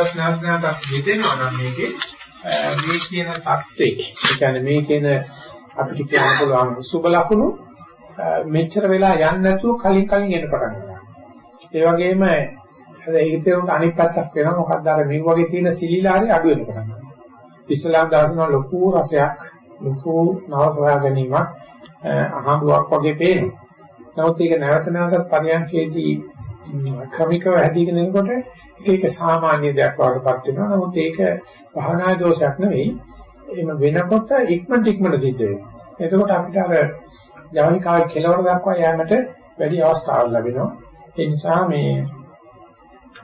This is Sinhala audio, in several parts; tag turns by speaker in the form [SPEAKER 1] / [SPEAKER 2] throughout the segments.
[SPEAKER 1] නැවත නැවතත් නැවත නැවතත් දෙදෙනවා නම් මේකේ මේ කියන தත්ත්වේ ඒ කියන්නේ මේ කියන අපිට කියන්න පුළුවන් සුබ ලකුණු මෙච්චර වෙලා යන්නේ නැතුව කලින් කලින් එන්න පටන් ගන්නවා. ඒ වගේම ඒකේ උන්ට අනිත් පැත්තක් වෙනවා මොකක්ද අර මේ වගේ තියෙන සිලිලාරේ අඩු වෙන පටන් ගන්නවා. ඉස්ලාම් දාර්ශනික ලොකු රසයක් ලොකු නව සොයා ගැනීමක් අහඹුවක් වගේ පේනවා. නමුත් ඒක නැවත නැවතත් පරියන්කේදී ක්‍රමිකව හැදීගෙන යනකොට ඒක සාමාන්‍ය දෙයක් වඩපත් වෙනවා. නමුත් ඒක භාවනා දෝෂයක් නෙවෙයි. එහෙම වෙනකොට ඉක්මනට ඉක්මනට සිද්ධ වෙනවා. එතකොට අපිට අර ජවනිකාවේ කෙලවර දක්වා යෑමට වැඩි අවස්ථාවක් ලැබෙනවා. ඒ නිසා මේ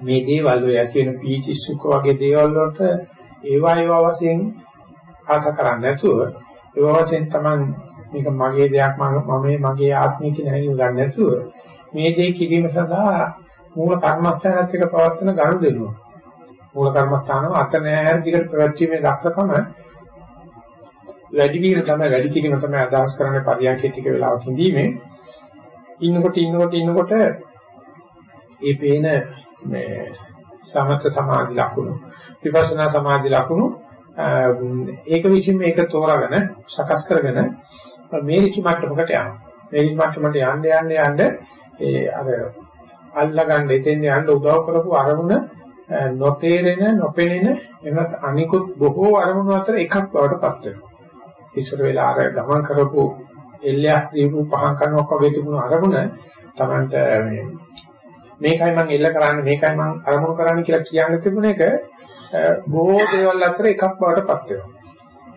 [SPEAKER 1] මේ දේවල් ඔය ඇති වෙන පීචි සුඛ වගේ දේවල් වලට ඒවා ඒවා වශයෙන් ආශා කරන්නේ නැතුව ඒවා වශයෙන් තමයි මේක මගේ දෙයක් මම මගේ ආත්මය කියන හැඟීම ගන්න නැතුව මේ දේ කිරීම සඳහා මූල කර්මස්ථානත් එක්ක පවත්වන ගනුදෙනුව දෙනවා. මූල කර්මස්ථානව අත නෑර දිගට පැවැත්වීමේ දක්ෂකම වැඩි වීම තමයි වැඩි කිරීම තමයි අදහස් කරන්නේ පරියන්කේ ටික වෙලාවක් ඉඳීමේ. ඉන්නකොට ඉන්නකොට ඉන්නකොට ඒ පේන මේ සමත සමාධි ලකුණු විපස්සනා සමාධි ලකුණු ඒක විසින් මේක තෝරාගෙන සකස් කරගෙන මේ ඍචි මට්ටමකට යනවා. මේ ඍචි මට්ටමට යන්න යන්න යන්න ඒ අර අල්ලගන්න එතෙන් යන්න උදව් කරපු අරමුණ නොතේරෙන නොපෙනෙන එනත් අනිකුත් බොහෝ අරමුණු අතර එකක් බවට පත් වෙනවා. ඉස්සර වෙලා අර ගමන් කරපු එල්ලයක් දීපු පහන් කරනවක් වගේ තිබුණු අරමුණ Tamanට මේ මේකයි මම එල්ල කරන්නේ මේකයි මම අරමුණු කරන්නේ කියලා කියන්න තිබුණ එක බොහෝ දේවල් අතර එකක් බවට පත් වෙනවා.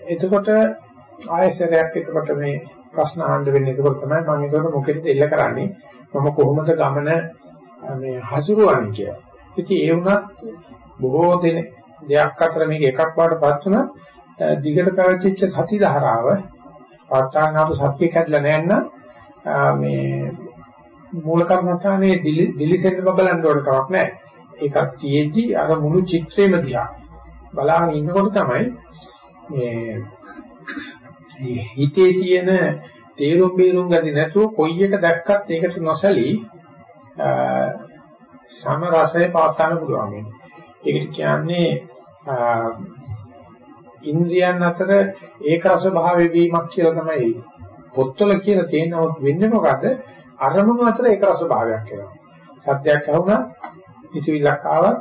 [SPEAKER 1] එතකොට ආයසරයක් එතකොට මේ ප්‍රශ්න අහන්න වෙන්නේ එතකොට තමයි මම ඒකට මොකෙද එල්ල කරන්නේ මම කොහොමද ගමන මේ හසුරුවන්නේ කියලා. ඉතින් ඒ වුණත් බොහෝ දෙන දෙයක් අතර මේක එකක් වඩපත් වුණා දිගට පැවතිච්ච සති ධාරාව පාඨානාප සත්‍ය කැඩලා නැත්නම් මේ මූල කර්මස්ථානයේ දිලිසෙන්න බබලන්න ඕන කමක් නැහැ. ඒකක් තියෙද්දි අර මුළු චිත්‍රෙම දිහා බලාගෙන ඉන්නකොට තමයි මේ හිතේ තියෙන තේරුම් බේරුම් ගති නැතුව කොයි එක දැක්කත් ඒකට නොසලී සම රසය පාත්තන්න පුළුවන් වෙන්නේ. ඒකට කියන්නේ ඉන්ද්‍රියන් අතර ඒක රස භාවය වීමක් කියලා තමයි පොත්වල කියලා තියෙනවොත් වෙන්නේ මොකද? අරමුණු අතර ඒක රස භාවයක් වෙනවා. සත්‍යයක් ඇහුණා, ඉතිවිලක් ආවා,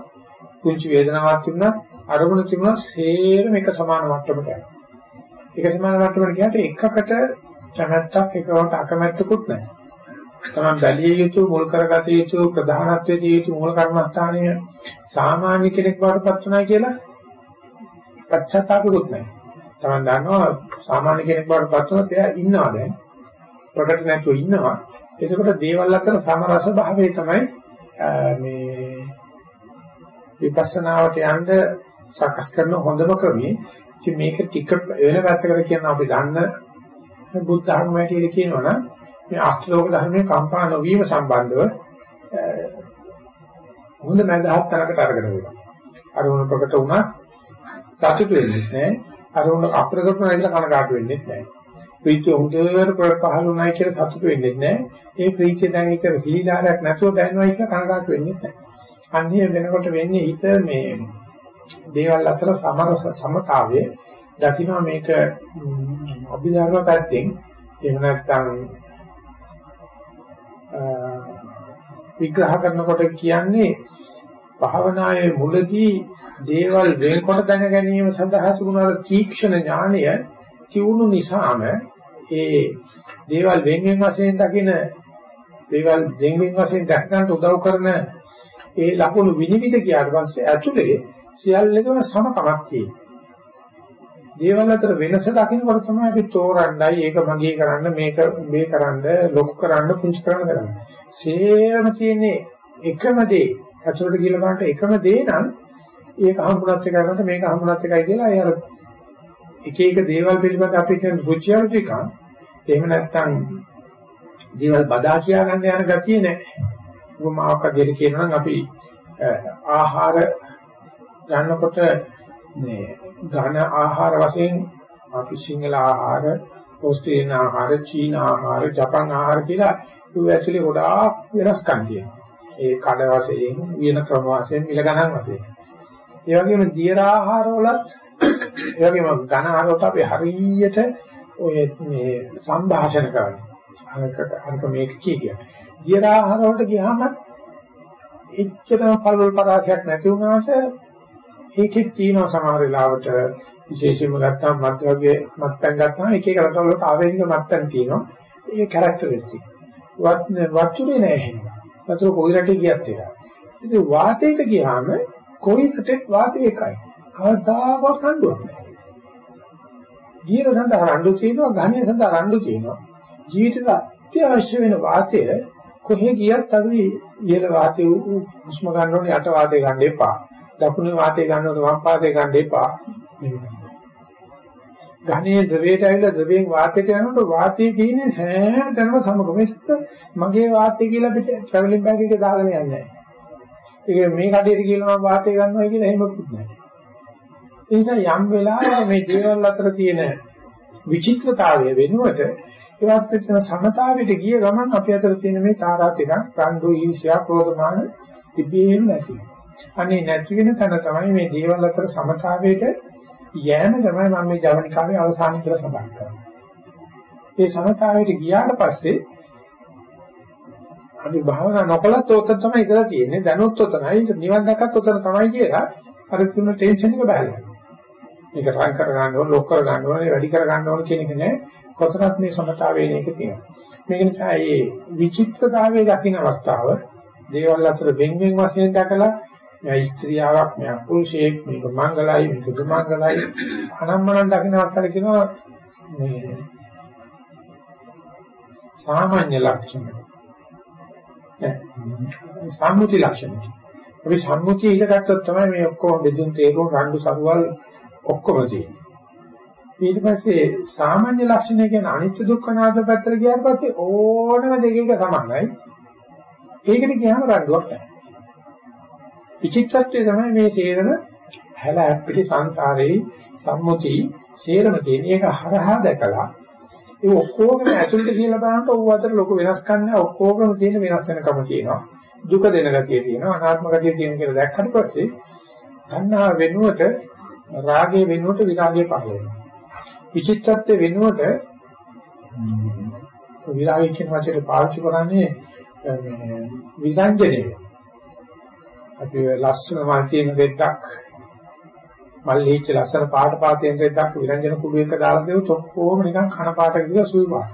[SPEAKER 1] කුංචි වේදනාවක් තිබුණා, අරමුණ තිබුණා, සේරම එක සමාන මට්ටමකට යනවා. එක සමාන මට්ටමකට ගියාට එකකට කැමැත්තක් එකවට අකමැත්තකුත් නැහැ. තමයි බැලිය යුතු මුල් කරගත යුතු ප්‍රධානත්වයේ දී යුතු මූල කර්මස්ථානය සාමාන්‍ය කෙනෙක් වඩපත් උනායි කියලා පශ්චාත්තාපකුත් නැහැ. තමයි දන්නවා සාමාන්‍ය කෙනෙක් වඩපත් උනොත් එයා ඉන්නවා දැන්. ප්‍රකට නැතුව ඉන්නවා. එතකොට දේවල් අතර සමරස භාවයේ තමයි මේ විපස්සනාවට යන්න සකස් කරන හොඳම ක්‍රමය. ඉතින් මේක ටික වෙන පැත්තකට කියන අපි දන්න බුද්ධ ධර්මයට කියනවනම් මේ අෂ්ටලෝක ධර්මයේ කම්පා නොවීම සම්බන්ධව හොඳ මඳහත් තරකට අරගෙන වෙනවා. අරුණ ප්‍රකට වුණා සතුට වෙන්නේ නැහැ. අරුණ අප්‍රකට වුණා කියලා කනගාටු වෙන්නේ නැහැ. ප්‍රීතිය හොඳට පහළ වුණා කියලා සතුට වෙන්නේ නැහැ. ඒ ප්‍රීතිය දැන් ඉතර සීලාරයක් නැතුව දැනනවා කියලා කනගාටු වෙන්නේ නැහැ. අන්නේ වෙනකොට වෙන්නේ හිත මේ දේවල් අතර සමර සමතාවයේ දකින්න මේක අභිධර්ම පැත්තෙන් එහෙම නැත්නම් විග්‍රහ කරනකොට කියන්නේ භාවනාවේ මුලදී දේවල් වෙනකොට දැන ගැනීම සඳහා තිබුණා තීක්ෂණ ඥානය තියුණු නිසාම ඒ දේවල් වෙන්වෙන් වශයෙන් දකින දේවල් වෙන්වෙන් වශයෙන් දැක ගන්නට උදව් කරන ඒ ලකුණු විනිවිද ගියාට පස්සේ ඇතුලේ සියල්ලකම සමකමක් තියෙනවා. දේවල් අතර වෙනස දකින්නකොට තමයි අපි තෝරන්නයි ඒක මගේ කරන්න මේක මේ කරන්න ලොකු කරන්න පුංචි කරන්න කරන්නේ. සේරම තියෙන්නේ එකම දේ. අතට කියලා බලන්න එකම දේ නම් ඒක හම්බුනත් එකයි කරනකොට මේක හම්බුනත් එකයි කියලා ඒ අර එක එක දේවල් පිළිබඳ අපි කියන රුචියරුචික එහෙම නැත්නම් දේවල් බදා කියා ගන්න යන ගතිය නැහැ. උපමාවක් අධ්‍යයනය කියනවා නම් අපි ආහාර ගන්නකොට මේ ඝන ආහාර වශයෙන් අපි සිංහල ආහාර ඕස්ට්‍රේලියානු ආහාර, චීන ආහාර, ජපන් ආහාර කියලා ඒ ඇතුලේ ගොඩාක් වෙනස්කම් තියෙනවා. ඒ කඩ වශයෙන්, වියන ක්‍රම වශයෙන්, මිල ගණන් වශයෙන්. ඒ වගේම දියර ආහාර වලත් ඒ වගේම ඝන ආහාර වලට අපි හරියට ඔය මේ සංభాෂණ කරන්නේ. අරකට අරක මේක කිය කිය. දියර ආහාර වලට ගියාම එච්චරම පළවල් පරාසයක් නැති වුණාට ඒකෙත් තියෙනවා සමහර වෙලාවට විශේෂයෙන්ම ගත්තාම මත් වගේ මත්පැන් ගත්තාම එක එක රටවල වලට ආවේනික මත්පැන් තියෙනවා. ඒ කැරක්ටරිස්ටික්. වත් වචුනේ නෑ එහෙම. වතුර කොයි රටේ ගියත් ඒක. ඉතින් වාතයට ගියාම කොයි රටෙත් වාතය එකයි. කවදාකවත් රණ්ඩුවක් නෑ. ජීව සඳහා රණ්ඩු තියෙනවා, ඝනය සඳහා රණ්ඩු තියෙනවා. ජීවිතයට අත්‍යවශ්‍ය වෙන වාතය කොහේ ගියත් අපි ඉහළ වාතය උස්ම ගන්න ඕනේ යට වාතය ගන්න එපා. දකුණේ වාතය ගන්න ඕනේ වම් පාදේ ගන්න එපා. ඝනයේ ද්‍රවයට ඇවිල්ලා ද්‍රවයෙන් වාතයට යනකොට වාතයේ තියෙන සෑම තැනම සමගම මගේ වාතය කියලා පිට ට්‍රැවලින් බෑග් එකේ දාගෙන යන්නේ නැහැ. ඒක මේ කඩේට කියලා මම වාතය ගන්නවා කියලා එහෙමකුත් නැහැ. ඒ නිසා යම් වෙලාවක මේ දේවල් අතර තියෙන විචිත්‍රතාවය වෙනුවට ඒවත් එක්කන සමතාවයට ගිය ගමන් අපි අතර තියෙන මේ තාරා තිරක් රණ්ඩු ඊර්ෂ්‍යා ක්‍රෝධමාන ඉබේම නැති. අනේ නැති වෙන තැන තමයි මේ දේවල් අතර සමතාවයට යෑම තමයි මම මේ ජවනිකාවේ අවසානයේ කියලා සඳහන් කරන්නේ. ඒ සමතාවයට ගියාට පස්සේ අපි භාවනා නොකලත් උතන තමයි ඉඳලා තියෙන්නේ. දැනුත් උතනයි නිවන් දැකත් උතන තමයි කියලා අර තුන ටෙන්ෂන් එක බහැලා. මේක රන් කර ගන්න ඕන, ලොක් කර ගන්න ඕන, වැඩි කර ගන්න ඕන කියන එක නෑ. කොතරම් මේ සමතාවයේ මේක තියෙනවා. මේක නිසා මේ විචිත්‍රතාවයේ දකින්න අවස්ථාව දේවල් අතර වෙන් වෙන් වශයෙන් දැකලා මෙයා ස්ත්‍රියාවක් මෙයා පුරුෂයෙක් මේක මංගලයි මේක දුමංගලයි. අනම්මනම් දකින්න අවස්ථාවේ කියනවා මේ සාමාන්‍ය ලක්ෂණ. සම්මුති ලක්ෂණ. අපි සම්මුතිය ඉඳ ගත්තොත් තමයි මේ ඔක්කොම බෙදුම් තේරුම් රණ්ඩු සරුවල් ඔක්කොම තියෙන්නේ. ඊට පස්සේ සාමාන්‍ය ලක්ෂණය කියන්නේ අනිත්‍ය දුක්ඛ නාම පැත්තට ගියාට පස්සේ ඕනම දෙකක සමානයි. ඒකට ගියාම රණ්ඩුවක් නැහැ. විචිත්තත්වය තමයි මේ තේරෙන හැල ඇප්පිටි සංසාරේ සම්මුති සේරම තියෙන එක හරහා දැකලා ඒ ඔක්කොගම ඇතුළට කියලා බලනකොට ඔව් අතර ලොකු වෙනස්කම් නැහැ ඔක්කොගම තියෙන වෙනස් වෙනකම තියෙනවා. දුක දෙන ගතිය තියෙනවා අනාත්ම ගතිය තියෙන කියලා දැක්කට පස්සේ තණ්හා වෙනුවට රාගය වෙනුවට විරාගය පහළ වෙනවා. විචිත්තත්වය වෙනුවට විරාගය කියන වචනේ පාවිච්චි කරන්නේ විරංජනේ අපි ලස්සන මල් තියෙන දෙද්දක් මල් ලීච්ච ලස්සන පාට පාතෙන් දෙද්දක් විරංජන කුඩු එක දාලා දෙවොත් ඔක්කොම නිකන් කන පාට කියලා සුයි පාට.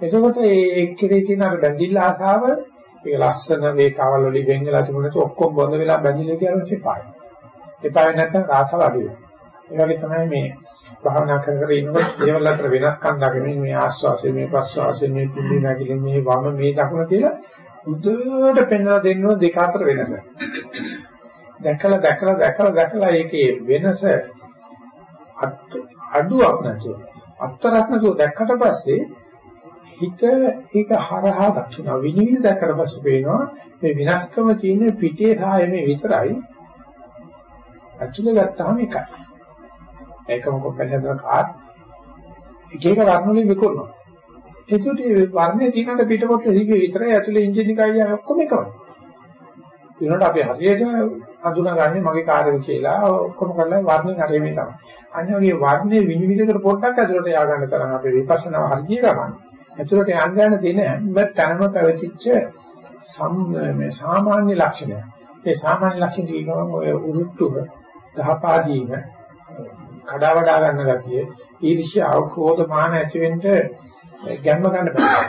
[SPEAKER 1] එතකොට ඒ එක්කේ තියෙන අර බැඳිල්ල ආසාව ඒක ලස්සන මේ කවල් වලින් වෙන් වෙලා තිබුණාට ඔක්කොම බොඳ වෙලා බැඳිලා කියන සිපායි. එපා නැත්නම් රාසාව අඩු වෙනවා. ඒ වගේ තමයි මේ භාවනා කර කර ඉන්නකොට දේවල් අතර වෙනස්කම් දකින්න මේ ආස්වාසය මේ ප්‍රස්වාසය මේ පිළි නැගිලි මේ වම මේ දකුණ කියලා උදේට පෙන්වලා දෙන්න දෙක අතර වෙනස. දැකලා දැකලා දැකලා දැකලා ඒකේ වෙනස අඩුවක් නැතුව අත්තරක් නැතුව දැක්කට පස්සේ හිත ඒක හරහා දක්ින විනිවිද දැක්කට පස්සේ පේනවා මේ විනාශකම තියෙන පිටේ සහ මේ විතරයි ඇතුලේ ගත්තාම එකයි. ඒකම කොප්පෙන් හදන කාර් එක එක වර්ණ වලින් විකුණනවා. ඒකට වර්ණේ තියෙනට පිටපොත් හිගේ විතරයි ඇතුලේ එන්ජින් එකයි යන ඔක්කොම එකම. ඒනට අපි හරියට හඳුනාගන්නේ මගේ කාර් එක කියලා ඔක්කොම කරලා වර්ණෙන් හරිය මේ තමයි. අන්න වගේ වර්ණේ විනිවිදකට පොඩ්ඩක් ඇතුලට යා ගන්න තරම් අපේ විපස්සනා හරිය ගමන්. ඇතුලට යන්න යන තියෙන හැම තැනම පැවතිච්ච මේ සාමාන්‍ය ලක්ෂණය. ඒ සාමාන්‍ය ලක්ෂණ කියනවා ඔය උරුට්ටුව, දහපාදීන, කඩා වඩා ගන්න ගතිය, ඊර්ෂ්‍යාව, ක්‍රෝධ, මාන ඇතිවෙන්න ගැම්ම ගන්න බෑ.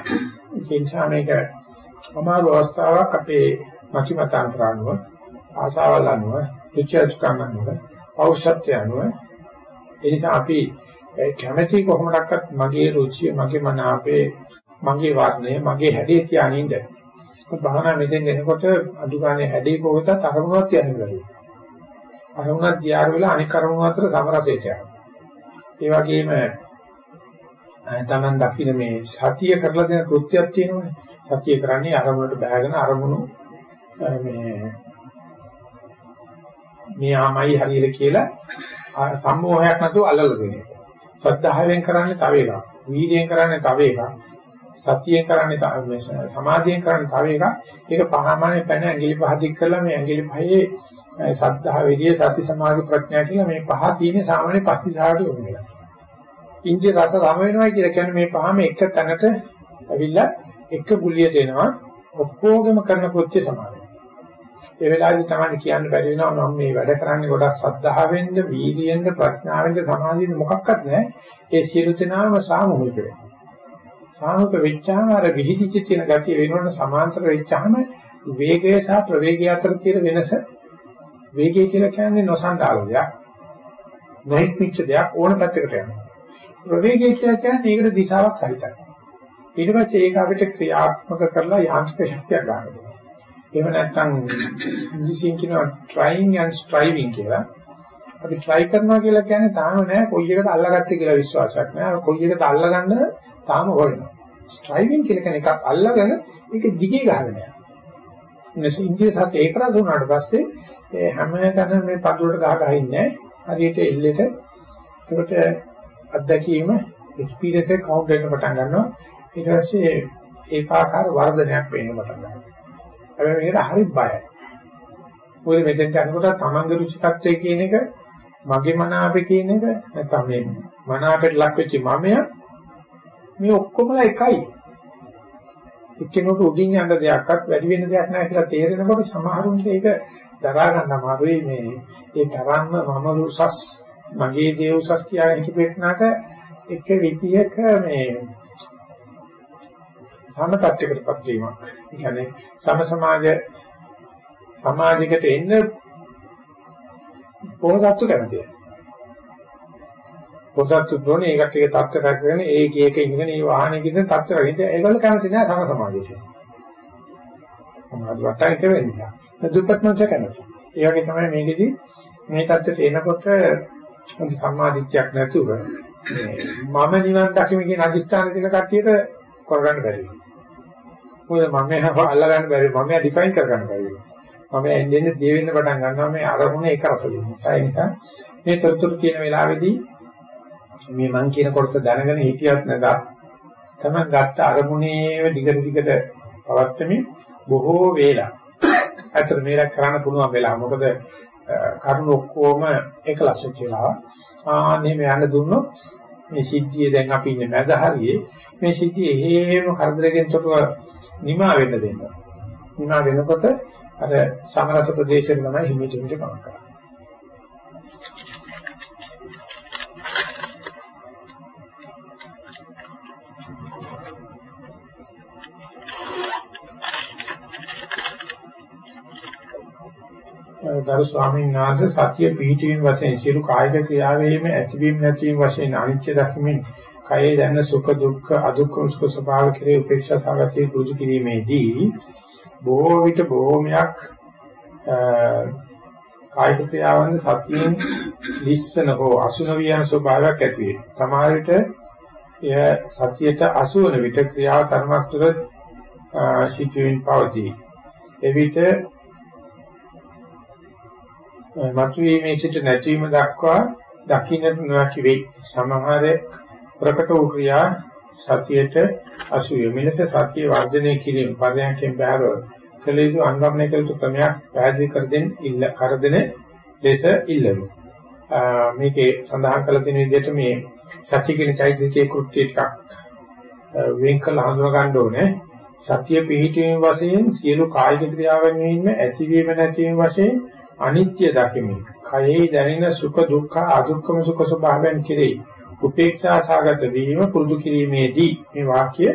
[SPEAKER 1] ඒ නිසා මේක අමාරු අවස්ථාවක් අපේ මචිමතාන්තර අනුව, ආසාවල් අනුව, විචාරකම් අනුව, ඖෂධය අනුව ඒ නිසා අපි කැමැති කොහොමඩක්වත් මගේ රුචිය, මගේ මන අපේ මගේ වර්ණය, මගේ හැඩේ තියානින්ද. භාවනා මෙතෙන් එනකොට අඩු ගානේ හැඩේ කොහොමද අරමුණක් තියන්න බැහැ. අරමුණක් දියාර වෙලා අනික් අරමුණ අතර සමරසයට යනවා. ඒ වගේම තමන් දකින්න මේ සතිය කරලා දෙන කෘත්‍යයක් තියෙනවානේ. සතිය කරන්නේ අරමුණට බහගෙන අරමුණු මේ මෙයාමයි හරියට කියලා සම්මෝහයක් නැතුව අල්ලලා දෙන එක. සද්ධාවෙන් කරන්නේ තව එකක්. වීර්යයෙන් කරන්නේ තව එකක්. සතියෙන් කරන්නේ සමාධියෙන් කරන්නේ තව එකක්. ඒක පහමානේ පැන ඇඟිලි පහ දික් කරලා මේ ඇඟිලි පහේ සද්ධා විරිය සති සමාධි ප්‍රඥා කියලා මේ පහ තියෙන සාමාන්‍ය පස්තිසාරට යොමු වෙනවා. ඉන්දිය රස රම වෙනවා කියලා කියන්නේ මේ පහම එක තැනට ඇවිල්ලා එක ගුලියට එනවා. ඔක්කොගෙම කරන කෘත්‍ය සමානයි. ඒ වෙලාවේදී තමයි කියන්න බැරි වෙනවා මම මේ වැඩ කරන්නේ ගොඩක් සද්ධාවෙන්ද, වීර්යයෙන්ද, ප්‍රඥාවෙන්ද, සමාධියෙන්ද මොකක්වත් නැහැ. ඒ සියලු දෙනාම සාමූහික වෙනවා. සාමූහික වෙච්චාම අර විහිදිච්ච තියෙන ගතිය වෙනවන සමාන්තර වෙච්චාම වේගය සහ ප්‍රවේගය අතර තියෙන වෙනස වේගය කියලා කියන්නේ නොසන්ඩාල දෙයක්. නොහික්මිච්ච දෙයක් ඕන පැත්තකට යනවා. ප්‍රවේගය කියලා කියන්නේ ඒකට දිශාවක් සහිතයි. ඊට පස්සේ ඒක අපිට ක්‍රියාත්මක කරලා යාන්ත්‍රික ශක්තියක් ගන්නවා. එහෙම නැත්නම් ඉංග්‍රීසියෙන් කියනවා trying and striving කියලා. අපි try කරනවා කියලා කියන්නේ තාම නෑ කොයි එකට අල්ලගත්තේ කියලා විශ්වාසයක් නෑ. කොයි එකට අල්ලගන්න තාම හොයනවා. striving කියලා කියන එකක් අල්ලගෙන ඒක දිගේ ගහගෙන යනවා. නැසෙ ඉන්දිය සත් ඒක රස වුණාට පස්සේ ඒ හැම තැනම මේ පඳුරට ගහ ගහ ඉන්නේ හරියට එල්ලෙට ඒකට අත්දැකීම එක්ස්පීරියන්ස් එක කවුන්ට් වෙන්න පටන් ගන්නවා. ඊට පස්සේ ඒකාකාර වර්ධනයක් වෙන්න පටන් ගන්නවා. හැබැයි මේකට හරි බයයි. මොකද මෙතෙන්ට අනුකට තමන්ගේ රුචිකත්වයේ කියන එක මගේ මන අපේ කියන එක නැත්නම් මේ මන අපේට ලක් වෙච්ච මමය මේ ඔක්කොමලා එකයි. එක්කෙනෙකුට උඩින් යන්න දෙයක්වත් වැඩි වෙන දෙයක් නැහැ කියලා තේරෙනකොට සමහරුන්ට ඒක දරා ගන්න අමාරුයි මේ ඒ තරම්ම මම උසස් මගේ දේ උසස් කියලා හිතපෙන්නට එක විදියක මේ සමතත්වයකටපත් වීමක්. ඒ කියන්නේ සම සමාජ සමාජයකට එන්න පොහොසත්තු කැමතියි. පොහොසත්තු දෝනේ ඒකට එක තත්ත්ව රැකගෙන ඒක ඒක ඉඳගෙන ඒ වාහනේ කිසිම තත්ත්ව රැකගෙන ඒගොල්ලෝ කැමති නෑ සම සමාජයට. සමාජ වටායිට වෙන්නේ. දුප්පත් මනස කැමති. ඒ වගේ තමයි මේකෙදි මේ තත්ත්වයට එනකොට සම්මාදිට්ඨියක් නැතුව මම නිවන් දකින්න කියන අදිස්ථාන තියෙන කට්ටියට කරගන්න බැරි වෙනවා. මොකද මම එහා අල්ල ගන්න බැරි මම එහා ඩිෆයින් කර ගන්න බැරි මම එන්නේ දිය වෙන්න පටන් ගන්නවා. මේ අරමුණ එක රස වෙනවා ඒ නිසා මේ තොරතුරු කියන වෙලාවේදී මේ මං කියන කොටස දැනගෙන හිටියත් නැදා තමයි ගත්ත අරමුණේ දිගට දිගට පවත්වමින් බොහෝ වේලා. අතර මේක කරන්න පුළුවන් වෙලා. මොකද කරුණු ඔක්කොම එකලස් වෙලා ආන්නේ මේ යන්න දුන්නොත් මේ සිද්ධිය දැන් අපි ඉන්නේ මැද හරියේ මේ සිද්ධිය හේම කරදරකින් තොරව නිමා වෙන්න දෙන්න. නිමා වෙනකොට අර සමරස ප්‍රදේශයෙන් තමයි හිමිට හිමිට ගමන් කරන්නේ. ගරු ස්වාමීන් වහන්සේ සතිය පිහිටීම වශයෙන් සියලු කායික ක්‍රියාවෙහිම ඇතිවීම නැතිවීම වශයෙන් අනිත්‍ය දක්මින් කයේ දැනෙන සුඛ දුක්ඛ අදුක්ඛ සුඛ ස්වභාව කෙරේ උපේක්ෂා සාගතේ පුරුදු කිරීමේදී බොහෝ විට බොහෝමයක් කායික ක්‍රියාවන් සතියෙන් ලිස්සන හෝ අසුන වියන ස්වභාවයක් ඇති වේ. සමහර විට එය සතියට අසුවන විට ක්‍රියාව තරමක් තුර සිටුවින් පවතී. එවිට මතුවීමේ සිට නැතිවීම දක්වා දකින්නට නොහැකි වෙයි. සමහර ප්‍රකට වූ ක්‍රියා සතියට අසුය. මෙලෙස සතිය වර්ධනය කිරීම පරයන්කෙන් බැහැරව කළ යුතු අංගම්ණය කළ යුතු ක්‍රමයක් පැහැදිලි කර දෙන්න ඉල්ල කර දෙන ලෙස ඉල්ලමු. මේකේ සඳහන් කළ තියෙන විදිහට මේ සත්‍ය කියන চৈতසිකයේ කෘත්‍ය ටිකක් වෙන් කළ හඳුනා ගන්න ඕනේ. සතිය පිහිටීම වශයෙන් සියලු කායික ක්‍රියාවන් වෙන්න ඇතිවීම නැතිවීම වශයෙන් අනිත්‍ය දකිමින් කයෙහි දැනෙන සුඛ දුක්ඛ අදුක්ඛම සුඛ ස්වභාවයන් කෙරෙහි උපේක්ෂා සාගත වීම පුරුදු කිරීමේදී මේ වාක්‍ය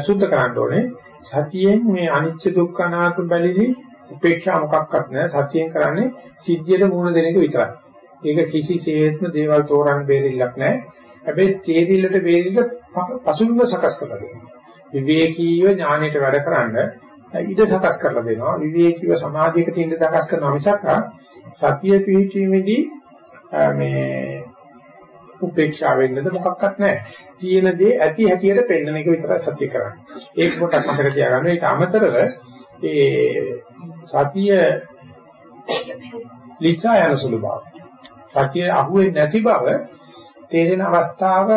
[SPEAKER 1] සුද්ධ කරන්න ඕනේ. සතියෙන් මේ අනිත්‍ය දුක්ඛ අනාත්ම බැලිලි උපේක්ෂා මොකක්වත් නැහැ. සතියෙන් කරන්නේ සිද්ධියට මුහුණ දෙන එක විතරයි. ඒක කිසිසේත්ම දේවල් තෝරන්න බැරිලක් නැහැ. හැබැයි තේරිල්ලට බැරිල්ල පසුබිම සකස් කරලා දෙනවා. විවේකීව ඥාණයට වැඩ කරන්න ඉඩ සකස් කරලා දෙනවා විවේකීව සමාධියකට ඉඳ සකස් කරනවා මිසක් සතිය පිහිටීමේදී මේ උපේක්ෂා වෙන්නද මොකක්වත් නැහැ. තියෙන දේ ඇති හැටියට පෙන්වන එක විතරයි සත්‍ය කරන්නේ. ඒක පොඩ්ඩක් මතක තියාගන්න. ඒක අමතරව ඒ සතිය ලිසා යන සුළු බව. සතිය අහුවෙන්නේ නැති බව තේරෙන අවස්ථාව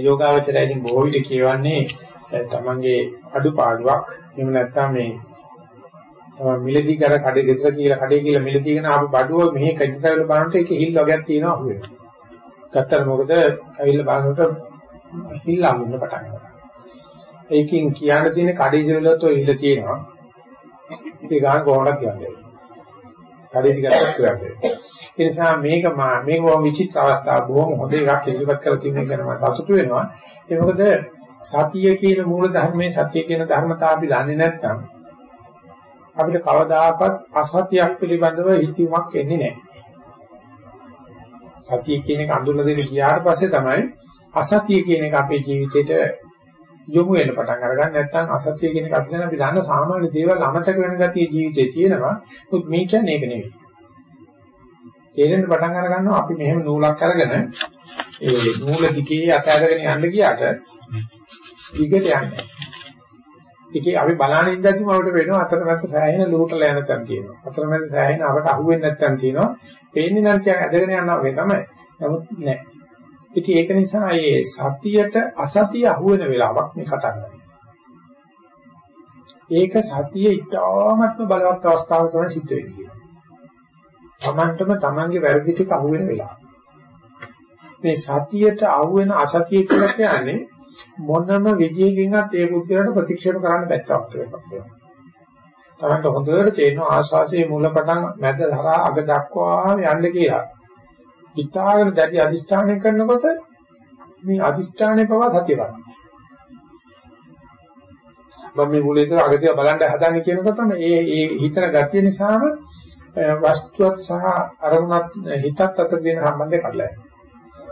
[SPEAKER 1] යෝගාවචරයෙන් බොහෝ විට කියවන්නේ තමන්ගේ අඩුපාඩුවක් එහෙම නැත්නම් මේ තමයි මිලදී කර කඩේ දෙතර කියලා කඩේ කියලා මිලදීගෙන ආපු බඩුව මෙහි කඩිතවල බලනකොට ඒකේ හිල් වගේක් තියෙනවා අහුවෙනවා. ගත්තට මොකද ඇවිල්ලා බලනකොට හිල් අහුවෙන්න පටන් ගන්නවා. ඒකෙන් කියන්න තියෙන කඩේ දෙවලත් ඔය හිල් තියෙනවා. ඒක ගන්න කොහොමද කියන්නේ? කඩේ දිගට කියන්නේ. ඒ නිසා මේක මා මේක බොහොම විචිත්‍ර අවස්ථාවක් බොහොම හොඳ එකක් ඉදිරිපත් කරලා තියෙන එක ගැන මම සතුටු වෙනවා. ඒ මොකද සතිය කියන මූල ධර්මයේ සතිය කියන ධර්මතාව අපි දන්නේ නැත්නම් අපිට කවදාකවත් අසතියක් පිළිබඳව හිතීමක් එන්නේ නැහැ. සතිය කියන එක අඳුරලා දෙන්න ගියාට පස්සේ තමයි අසතිය කියන එක අපේ ජීවිතේට යොමු වෙන්න පටන් අරගන්න නැත්නම් අසතිය කියන එක අපි දැන් අපි දන්න සාමාන්‍ය දේවල් අමතක වෙන ගතිය ජීවිතේ තියෙනවා. මොකද මේ කියන්නේ ඒක නෙවෙයි. තේරෙන්න පටන් අර ගන්නවා අපි මෙහෙම නූලක් අරගෙන ඒ නූල දිගේ අත ඇදගෙන යන්න ගියාට ඊකට යන්නේ. ඒකේ අපි බලන ඉඳන්දිම අපිට වෙනවා අතරමැද සෑහෙන ලුහුටලා යන තැන් තියෙනවා. අතරමැද සෑහෙන අපට අහුවෙන්නේ නැත්නම් තියෙනවා. පේන්නේ නම් කියන ඇදගෙන යනවා වගේ තමයි. නමුත් නෑ. ඉතින් ඒක නිසා මේ සතියට අසතිය අහුවෙන වෙලාවක් මේ කතා කරන්නේ. ඒක සතිය ඉතාමත්ම බලවත් අවස්ථාවක තමයි සිද්ධ වෙන්නේ. තමන්ටම තමන්ගේ වැරදි ටික අහුවෙන වෙලාව. මේ සතියට අහුවෙන අසතිය කියලා කියන්නේ මොනම විදියකින්වත් ඒ බුද්ධියට ප්‍රතික්ෂේප කරන්න බැත්තක් වෙනවා. තමන්ට හොඳට තේරෙනවා ආශාසයේ මූලපටන් මැද ධරා අග දක්වා යන්න කියලා. හිතාගෙන දැඩි අදිස්ථානය කරනකොට මේ අදිස්ථානයේ පවා සතිය ගන්න. මම මේ මුලින්ම අගතිය බලන්න හදන්නේ කියනකොට මේ ඒ හිතන ගතිය නිසාම වස්තුවත් සහ අරමුණත් හිතත් අතර තියෙන සම්බන්ධය කඩලා යනවා.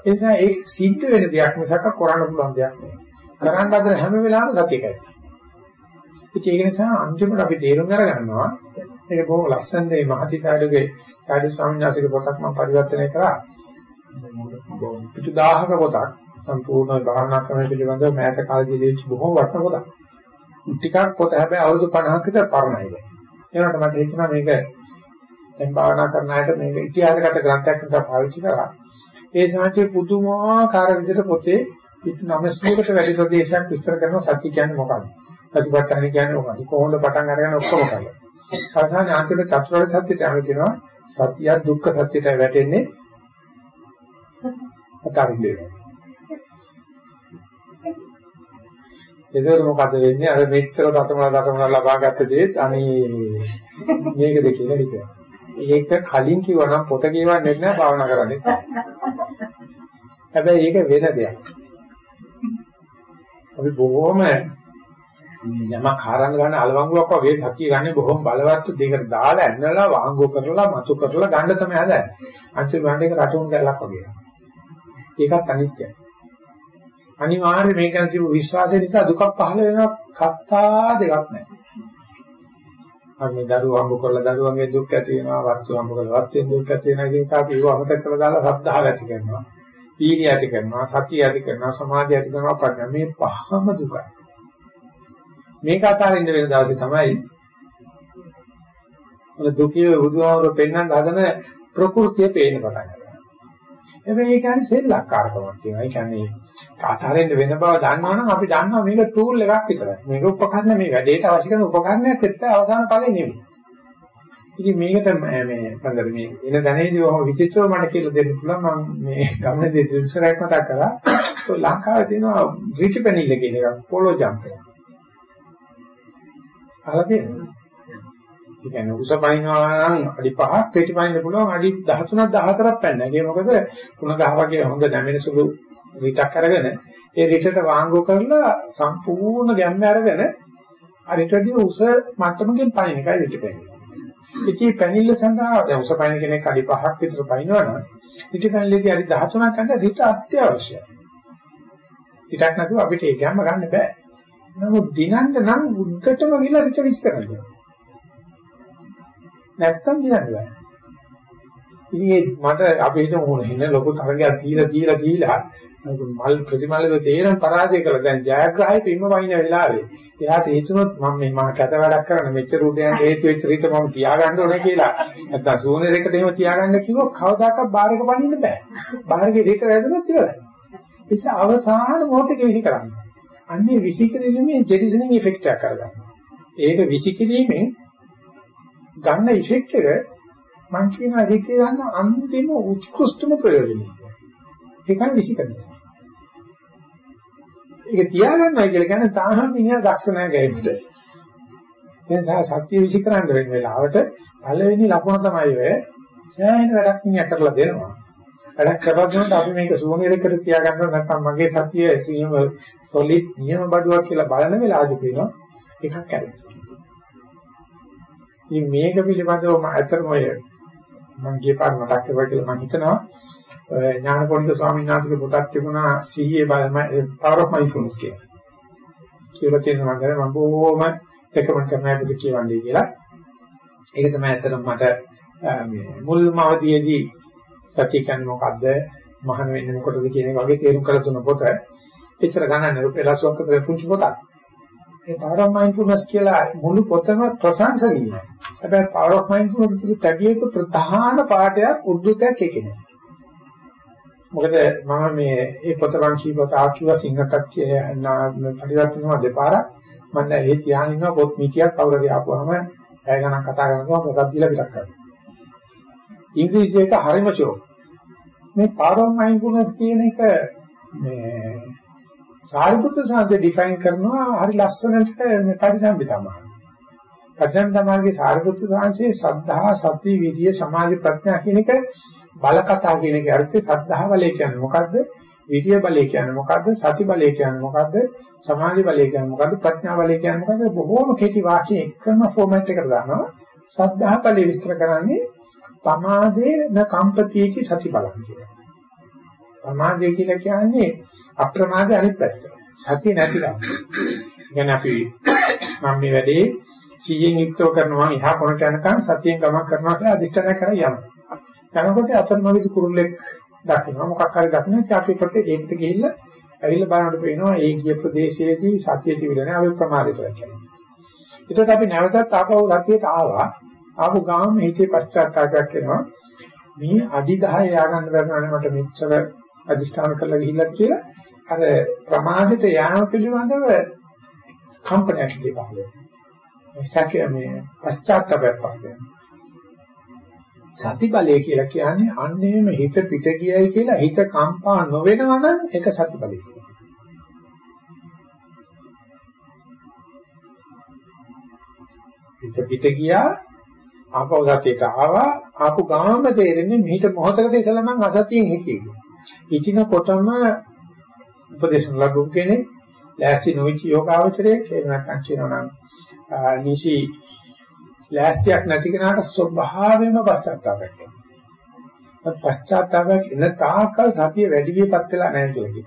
[SPEAKER 1] ඒ නිසා ඒ සිද්ධ වෙන දෙයක් මිසක කරන්න පුළුවන් දෙයක් නෙවෙයි. කරන්න හදන හැම වෙලාවෙම සතිය කැඩෙනවා. ඒක නිසා අන්තිමට අපි තේරුම් අරගන්නවා මේක බොහොම ලස්සන මේ මහසිසාරගේ සාදු ස්වාමීන් වහන්සේගේ පොතක් මම පරිවර්තනය කරා. පිටු 1000ක පොතක් සම්පූර්ණ භාවනා ක්‍රමය පිළිබඳව මෑත කාලේදී ලියච්ච බොහොම වටින පොතක්. ටිකක් පොත හැබැයි අවුරුදු 50ක විතර පරණයි. ඒකට මට හිතෙනවා මේක දැන් භාවනා කරන අයට මේක ඉතිහාසගත ග්‍රන්ථයක් නිසා පාවිච්චි කරා. ඒ සමාජයේ පුදුමාකාර විදිහට පොතේ පිටු 900කට වැඩි ප්‍රදේශයක් විස්තර කරන සත්‍ය කියන්නේ මොකක්ද? සතිපට්ඨාන කියන්නේ මොකක්ද? කොහොමද පටන් අරගෙන ඔක්කොම කරලා. අවසාන ආන්තික චතුරාර්ය සත්‍යයට අනුව සත්‍ය දුක්ඛ සත්‍යයට වැටෙන්නේ අතරින්දේ. එතකොට මොකද වෙන්නේ? අර මෙච්චර දතමල දතමල ලබාගත්ත දේත් අනේ මේකද කියලා හිතනවා. ඒක කලින් කිව්වනම් පොත කියවන්නේ නැහැ භාවනා කරන්නේ. හැබැයි ඒක වෙන දෙයක්. අපි බොහොම යමක් හරන්න ගන්න අලවංගුවක් වගේ සතිය ගන්න බොහොම බලවත් දෙයකට දාලා ඇන්නලා වාංගු කරලා මතු කරලා ගන්න තමයි හදන්නේ. අන්තිම ගන්න එක රටුන් කැලක් වගේ. ඒකත් අනිත්‍යයි. අනිවාර්යයෙන් මේක ගැන තිබු විශ්වාසය නිසා දුකක් පහළ වෙනවා කත්තා දෙකක් නැහැ. අපි දරුවෝ හම්බ කරලා දරුවන්ගේ දුක් ඇති වෙනවා වස්තු හම්බ කරලා වස්තුවේ දුක් ඇති වෙනවා කියන නිසා අපි ඒව අමතක කරලා දාලා සද්ධාව ඇති කරනවා. පීඩිය ඇති කරනවා, සතිය ඇති කරනවා, සමාධිය ඇති කරනවා ප්‍රඥා මේ පහම දුකයි. මේක අතාරින්න වෙන දවසේ තමයි ඔය දුකේ බුදුහාමර පෙන්වන්න හදන ප්‍රകൃතිය පේන්න පටන් ගන්නවා. හැබැයි ඒක හරි සෙල්ලක්කාරකමක් තියෙනවා. ඒ කියන්නේ අතාරින්න වෙන බව දන්නවනම් අපි දන්නවා මේක ටූල් එකක් විතරයි. මේක උපකරණ මේ වැඩේට අවශ්‍ය කරන උපකරණයක් විතරයි අවසාන ඵලෙ නෙමෙයි. ඉතින් මේකට මේ මන්දර මේ එන දැනෙන්නේ ඔහොම විචිත්‍රව මට කියලා දෙන්න පුළුවන් මම මේ ගමනේ දෙවිසරයක් මතක් කරා. ලංකාවේ තියෙනවා රිටිපෙනිල්ල කියන එක පොලෝ ජම්ප් එක. අහලා තියෙනවද? ඒ කියන්නේ උස පනිනවා නම් අඩි 5ක් පිටි පනින්න පුළුවන් අඩි 13ක් 14ක් පන්න. ඒක මොකද කුණ ගහ වගේ හොඳ නැමෙන සුළු රිටක් අරගෙන ඒ රිටට වාංගු කරලා සම්පූර්ණ ගැම්ම අරගෙන අර රිටදී උස මට්ටමකින් පනින එකයි රිට පනින්නේ. ඉතින් පැනිල්ල සඳහා දැන් උස පනින කෙනෙක් අඩි 5ක් විතර පනිනවනම් රිට පැනිල්ලේදී අඩි 13ක් ගන්න රිට අත්‍යවශ්‍යයි. රිටක් නැතුව අපිට ඒ ගැම්ම ගන්න බෑ. නමුත් දිනන්න නම් උද්දටම ගිහලා පිට විස් කරන්න. නැත්තම් දිනන්න බෑ. ඉතින් මට අපි හිතමු මොන හින ලොකු තරගයක් දීලා දීලා දීලා මල් ප්‍රතිමල්ලේ තේරෙන පරාජය කළා. දැන් ජයග්‍රහයි පින්ම වයින් වෙලාවේ. එයාට හිතුනොත් මම මේ මම කැත වැඩක් කරන මෙච්චර උදයන් හේතු වෙච්ච රීත මම තියාගන්න ඕනේ කියලා. නැත්නම් සූනේ දෙකට එහෙම තියාගන්න කිව්වොත් කවදාකවත් බාරක පනින්න බෑ. බාරකේ රීත වැදුනොත් ඉවරයි. ඒ නිසා අවසාන මොහොතේ විසි කරන්නේ. අන්නේ විසි කිරීමේ ජෙටිසනින් ඉෆෙක්ට් එකක් කරගන්නවා. ඒක විසි කිරීමෙන් ගන්න ඉෆෙක්ට් එක මං කියන රීතිය ගන්න අන්තිම උත්කෘෂ්ඨම ප්‍රයෝජනය. ඒකයි විසි කරන්නේ. ඒක තියාගන්නයි කියලා කියන්නේ තාම මිනිහා දක්ෂ නැහැ ගැහෙන්න. ඒ නිසා සත්‍ය විසි කරන්න වෙන වෙලාවට පළවෙනි ලකුණ තමයි ඔය සෑහෙන වැඩක් මිනිහා කරලා දෙනවා. වැඩක් කරලා දුන්නොත් අපි මේක සුවමේ දෙකට තියාගන්න නැත්නම් මගේ සත්‍ය නියම සොලිඩ් නියම බඩුවක් කියලා බලන වෙලාවදී කියනවා එකක් කැරෙනවා. ඉතින් මේක පිළිබඳව මම ඇත්තටම ඔය මම ගිය පාර මතක් කරුවා කියලා මම හිතනවා ඥානපෝනික ස්වාමීන් වහන්සේගේ පොතක් තිබුණා සිහියේ බලම power of mindfulness කියලා. කියලා තියෙනවා මම මම බොහොම රෙකමන්ඩ් කරනවා ඒක කියවන්නේ කියලා. ඒක තමයි ඇත්තටම මට මේ මුල්ම අවධියේදී සතිය කියන්නේ මොකද්ද? මහාන වෙන්නේ මොකටද කියන එක වගේ තේරුම් කරලා දුන්න පොත. එච්චර ගණන් රුපියල් 80ක් අතර පුංචි පොතක්. ඒ power of mindfulness කියලා මුළු පොතම ප්‍රශංසනීයයි. හැබැයි power of mindfulness කියන තැබියක ප්‍රධාන පාඩයක් උද්දුතයක් එකනේ. මොකද මම මේ ඒ පොත මං කීපත ආකියව සිංහකට පරිවර්තනවා දෙපාරක් මම දැන් ඒ තියාගෙන ඉන්නවා පොත් මිටියක් කවුරු හරි ආපුවාම පැය ගණන් කතා කරනවා මොකක්ද දීලා විතක් කරනවා. ඉංග්‍රීසි එක හරිම ෂෝ. මේ power of mindfulness කියන එක මේ සාරිපුත්‍ර සාංශය ඩිෆයින් කරනවා හරි ලස්සනට මේ පරිසම්පිතම. පරිසම්පිතමගේ සාරිපුත්‍ර සාංශයේ සද්ධා සති විරිය සමාධි ප්‍රඥා කියන එක බල කතා කියන එක අර්ථය සද්ධා බලය කියන්නේ මොකද්ද? විරිය බලය කියන්නේ මොකද්ද? සති බලය කියන්නේ මොකද්ද? සමාධි බලය කියන්නේ මොකද්ද? ප්‍රඥා බලය කියන්නේ මොකද්ද? බොහෝම කෙටි වාක්‍ය එකම ෆෝමැට් එකකට දානවා. සද්ධා බලය විස්තර කරන්නේ පමාදේ න කම්පතිටි සති බලං කියලා. පමාදේ කියලා කියන්නේ අප්‍රමාදේ අනිත් පැත්ත. සතිය නැතිනම්. කියන්නේ අපි මම මේ වැඩේ සිහියෙන් යුක්තව කරනවා එහා කොනට යනකම් සතියෙන් ගමන් කරනවා කියලා අදිෂ්ඨානය කරලා යනවා. යනකොට අතරමඟදී කුරුල්ලෙක් දකින්න මොකක් හරි දකින්න ඉතින් අපි ප්‍රති ඒකට ගිහිල්ලා ඇවිල්ලා බලනකොට පේනවා ඒ ගිය ප්‍රදේශයේදී සතිය තිබිලා නැහැ අපි ප්‍රමාදයට වැටෙනවා. ඒකට අපි නැවතත් ආපහු සතියට ආවා. ආපු ගාම හිතේ පශ්චාත්තාපයක් වෙනවා. මේ අඩි 10 යාගන්න බැරි මට මෙච්චර අදිස්ථාන කරලා ගිහිල්ලා කියලා අර ප්‍රමාදයට යාම පිළිබඳව කම්පනයක් තිබහල. මේ සැකය මේ පශ්චාත්තාපයක් පහළ සති බලය කියලා කියන්නේ අන්නේම හිත පිට ගියයි කියලා හිත කම්පා නොවෙනවා නම් ඒක සති බලය කියනවා. හිත පිට ගියා ආපහු සතියට ආවා ආපු ගාම තේරෙන්නේ මෙහිට මොහොතකට ඉස්සලා මං අසතියෙන් හිටියේ. ඉතිනකොටම උපදේශන ලැබුම් කෙනෙක් ලෑස්ති නොවිච යෝගාවචරයේ එහෙම නැත්නම් කියනවා නම් නිසි ලෑස්තියක් නැති කෙනාට ස්වභාවයෙන්ම පශ්චාත්තාපයක් එනවා. පශ්චාත්තාපයක් එන තාක්කල් සතිය වැඩි වියපත් වෙලා නැහැ කියන්නේ.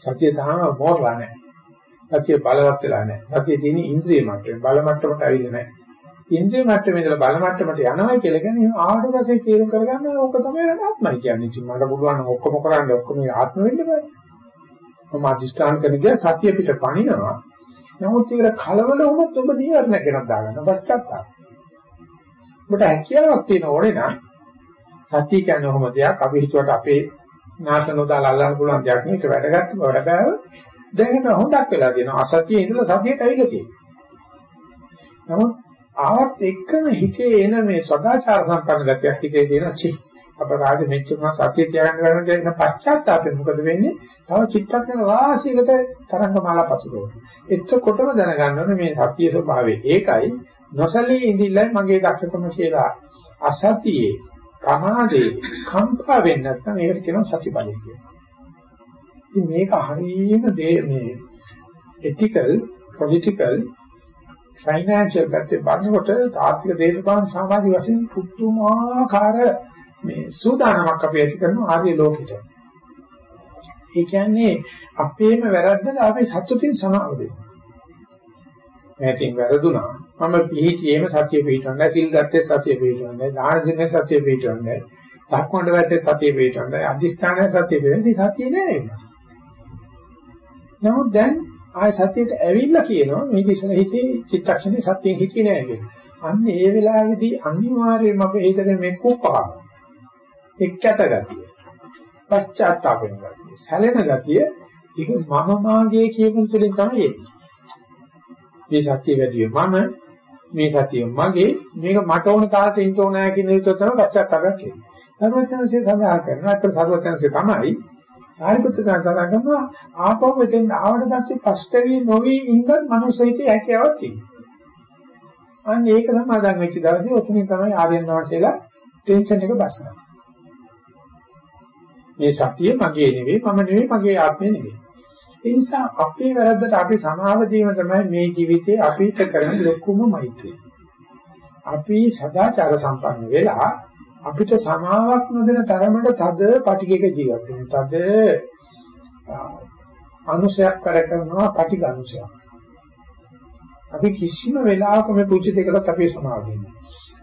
[SPEAKER 1] සතිය තාම මෝරලා නැහැ. සතිය බලවත් වෙලා නැහැ. සතිය තියෙන ඉන්ද්‍රිය මට්ටමේ බල මට්ටමට ඇවිල්ලා නැහැ. ඉන්ද්‍රිය මට්ටමේ ඉඳලා බල මට්ටමට යනවා කියලා කියන්නේ ආවට පස්සේ තීරණ කරගන්න ඕක තමයි ආත්මයි කියන්නේ. ඉතින් මට පුළුවන් නම් ඔක්කොම කරන්න ඔක්කොම ආත්ම වෙන්න බෑ. මම අධිෂ්ඨාන කරන ගියා සතිය පිට පණිනවා. නමුත් ඒකට කලබල වුණොත් ඔබ දීවරණ කෙනක් දාගන්න පශ්චාත්තාප. ඔබට හැකියාවක් තියෙන ඕනේ නම් සතිය කියන්නේ කොහොම දෙයක් අපි හිතුවට අපේ නාශනෝදාල අල්ලන්න පුළුවන් දෙයක් නෙවෙයි ඒක වැඩගත් බව හැබැයි දැනට හොඳක් වෙලා තියෙනවා අසතියේ ඉඳලා සතියට ඇවිල්ලා තියෙනවා. නමුත් ආවත් එක්කම හිතේ එන මේ සදාචාර සම්පන්න ගතියක් හිතේ තියෙන චි අපරාධ මෙච්චර මා සතිය තියාගන්න ගන්න කියන පශ්චාත්තාපයෙන් මොකද වෙන්නේ? තව චිත්තක්ෂණ වාසියකට තරංග මාලා පසුතෝ. එතකොටම දැනගන්න ඕනේ මේ සතිය ස්වභාවය. ඒකයි නොසලී ඉඳිල්ලයි මගේ දක්ෂකම කියලා අසතියේ ප්‍රමාදේ කම්පා වෙන්නේ නැත්නම් ඒකට කියනවා සති බලය කියලා. ඉතින් මේක හරියම මේ ethical political ෆයිනෑන්ෂල් පැත්තේ බලනකොට ආර්ථික දේශපාලන සමාජික වශයෙන් පුදුමාකාර මේ සූදානමක් අපි ඇති කරන ආර්ය ලෝකෙට. ඒ කියන්නේ අපේම වැරද්දට අපි සතුටින් සමාව දෙනවා. මෑතින් වැරදුනා. මම පිළිහිටියේම සතිය පිටවන්නේ සිල් ගත්තේ සතිය පිටවන්නේ දාන දෙන්නේ සතිය පිටවන්නේ ධක්මඬ වැත්තේ සතිය පිටවන්නේ අදිස්ථානයේ සතිය පිටවන්නේ සතිය නෑ ඒක. නමුත් දැන් ආය සතියට ඇවිල්ලා කියනවා මේක ඉස්සර හිතේ චිත්තක්ෂණේ සතියෙන් හිතේ නෑ කියලා. අන්න ඒ වෙලාවේදී අනිවාර්යයෙන්ම අපේ හිතේ මේ කුප්පකම එක්කත ගතිය. පශ්චාත්තාප වෙන ගතිය. සැලෙන ගතිය ඒක මම මාගේ කියපු තුලින් තමයි එන්නේ. මේ සත්‍ය වැඩි මම මේ සතිය මගේ මේක මට ඕන තාලට ඉන්න ඕනෑ කියන එක තමයි පශ්චාත්තාපයක් කියන්නේ. සර්වඥාන්සේ සඳහන් කරනවා අතර සර්වඥාන්සේ තමයි සාරිපුත්‍ර සඳහන් කරනවා ආපහු මෙතෙන් ආවට පස්සේ පස්තවි නොවි ඉන්නත් මනුස්සයිතේ හැකියාවක් තියෙනවා. අන්න ඒක සමාදන් වෙච්ච දවසේ ඔතනින් තමයි ආර්යයන් වහන්සේලා ටෙන්ෂන් එක බස්සනවා. මේ සතිය මගේ නෙවෙයි මම නෙවෙයි මගේ ආත්මය නෙවෙයි. ඒ නිසා අපේ වැරද්දට අපි සමාව දීම තමයි මේ ජීවිතේ අපිට කරන ලොකුම මෛත්‍රිය. අපි සදාචාර සම්පන්න වෙලා අපිට සමාවක් නොදෙන තරමට තද පටිගයක ජීවත් වෙන. තද අනුසයක් කර කරනවා පටිග අනුසයක්. අපි කිසිම වෙලාවක මේ පුංචි දෙකකට අපි සමාව දෙන්නේ.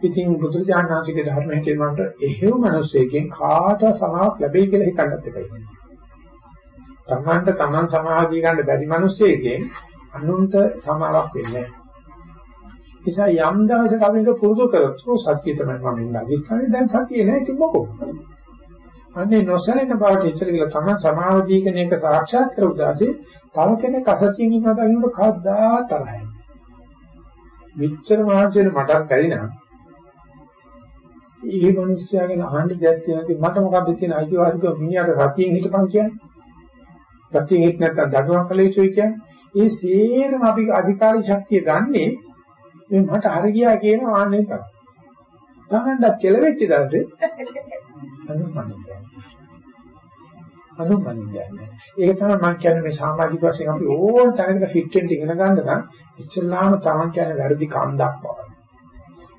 [SPEAKER 1] ඉතින් බුදුරජාණන් වහන්සේගේ ධර්මයෙන් කියනකොට එහෙව් මිනිස්සෙකින් කාට සමාවක් ලැබෙයි කියලා හිතන්නත් එපා. තමන්ට තමන් සමාධිය ගන්න බැරි මිනිස්සෙකින් අනුන්ට සමාවක් වෙන්නේ නැහැ. නිසා යම් දවසක අපි මේක පුරුදු කරොත් සත්‍ය තමයි මම ඉන්නේ. අදිස්ථානේ දැන් සත්‍ය නෑ ඉතින් මොකෝ. අනේ නොසලෙන බවට ඉතල කියලා තමන් සමාධිය කියන එක සාක්ෂාත් කර උදාසේ තව කෙනෙක් අසතියින් ඉන්නවා දකින්නට කවදා තරහයි. මෙච්චර මහන්සි වෙන මටත් බැරි නම් ඒ මිනිස්යාගෙන අහන්න දෙයක් තියෙනවා මට මොකද්ද තියෙන අයිතිවාසිකම මිනිහට සතියෙන් හිටපන් කියන්නේ සතියෙන් හිට නැත්නම් දඩුවම් කළ යුතුයි කියන්නේ ඒ සේරම අපි අධිකාරී ශක්තිය ගන්නෙ මේ මට හරි ගියා කියන ආන්නේ තමයි. තමන්ට කෙලවෙච්ච දවසේ අනුමනින්නේ. අනුමනින්නේ. ඒක තමයි මම කියන්නේ මේ සමාජික වශයෙන් අපි ඕන තරමක ෆිට වෙන්න ඉගෙන ගන්න නම් ඉස්සෙල්ලාම තමන් කියන්නේ වැරදි කන්දක් බව.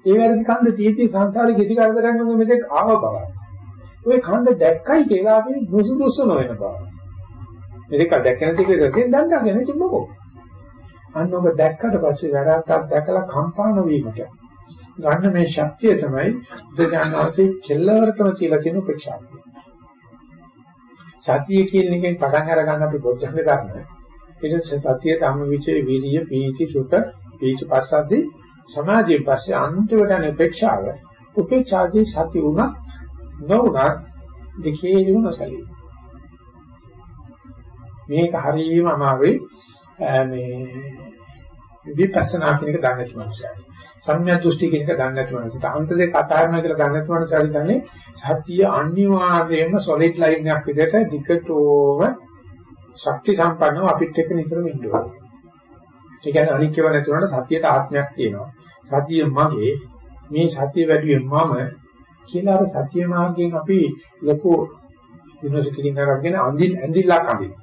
[SPEAKER 1] ඒ වැරදි කන්ද තියෙති සංසාරේ කිසි කරදරයක් නෙමෙයි මෙතෙක් ආව බව. ওই කන්ද දැක්කයි කියලා අපි දුසුදුසු නොවන බව. මේක දැක්කන ටික දැකින් දන්දාගෙන ඉතින් මොකෝ. අන්න ඔබ දැක්කට පස්සේ වැරද්දක් දැකලා කම්පා නොවීමට ගන්න මේ ශක්තිය තමයි බුදුජානනාංශයේ කෙල්ලවරකම කියලා කියන උපේක්ෂාව. සතිය කියන එකෙන් පටන් අර ගන්න අපි බොද්ධංග ගන්න. ඊට සතිය ධම්මවිචේ වීර්ය පීති සුඛ පීති පස්සද්දී සමාධිය පස්සේ අන්තිමට යන උපේක්ෂාව. උපේක්ෂාදී සති උනත් නොඋනත් දෙකේ යොමුසලී. මේක හරියම අමාරුයි මේ විපස්සනා කියන එක දන්නේ නැති මනුස්සයෙක්. සම්‍යක් දෘෂ්ටි කියන එක දන්නේ නැති මනුස්සයෙක්. අන්ත දෙක අතාරනවා කියලා දන්නේ නැති මනුස්සයෙක් දන්නේ සත්‍ය අනිවාර්යයෙන්ම සොලිඩ් ලයින් එකක් විදිහට දිගටම ශක්ති සම්පන්නව අපිට එක්ක නිතරම ඉන්න ඕනේ. ඒ කියන්නේ අනික්කව නැති වුණාට සතියට ආත්මයක් තියෙනවා. සතිය මගේ මේ සතිය වැඩිවෙන් මම කියලා අර සතිය මාර්ගයෙන් අපි ලොකු යුනිවර්සිටි එකකින් අරගෙන අඳින් ඇඳිල්ලක් අඳිනවා.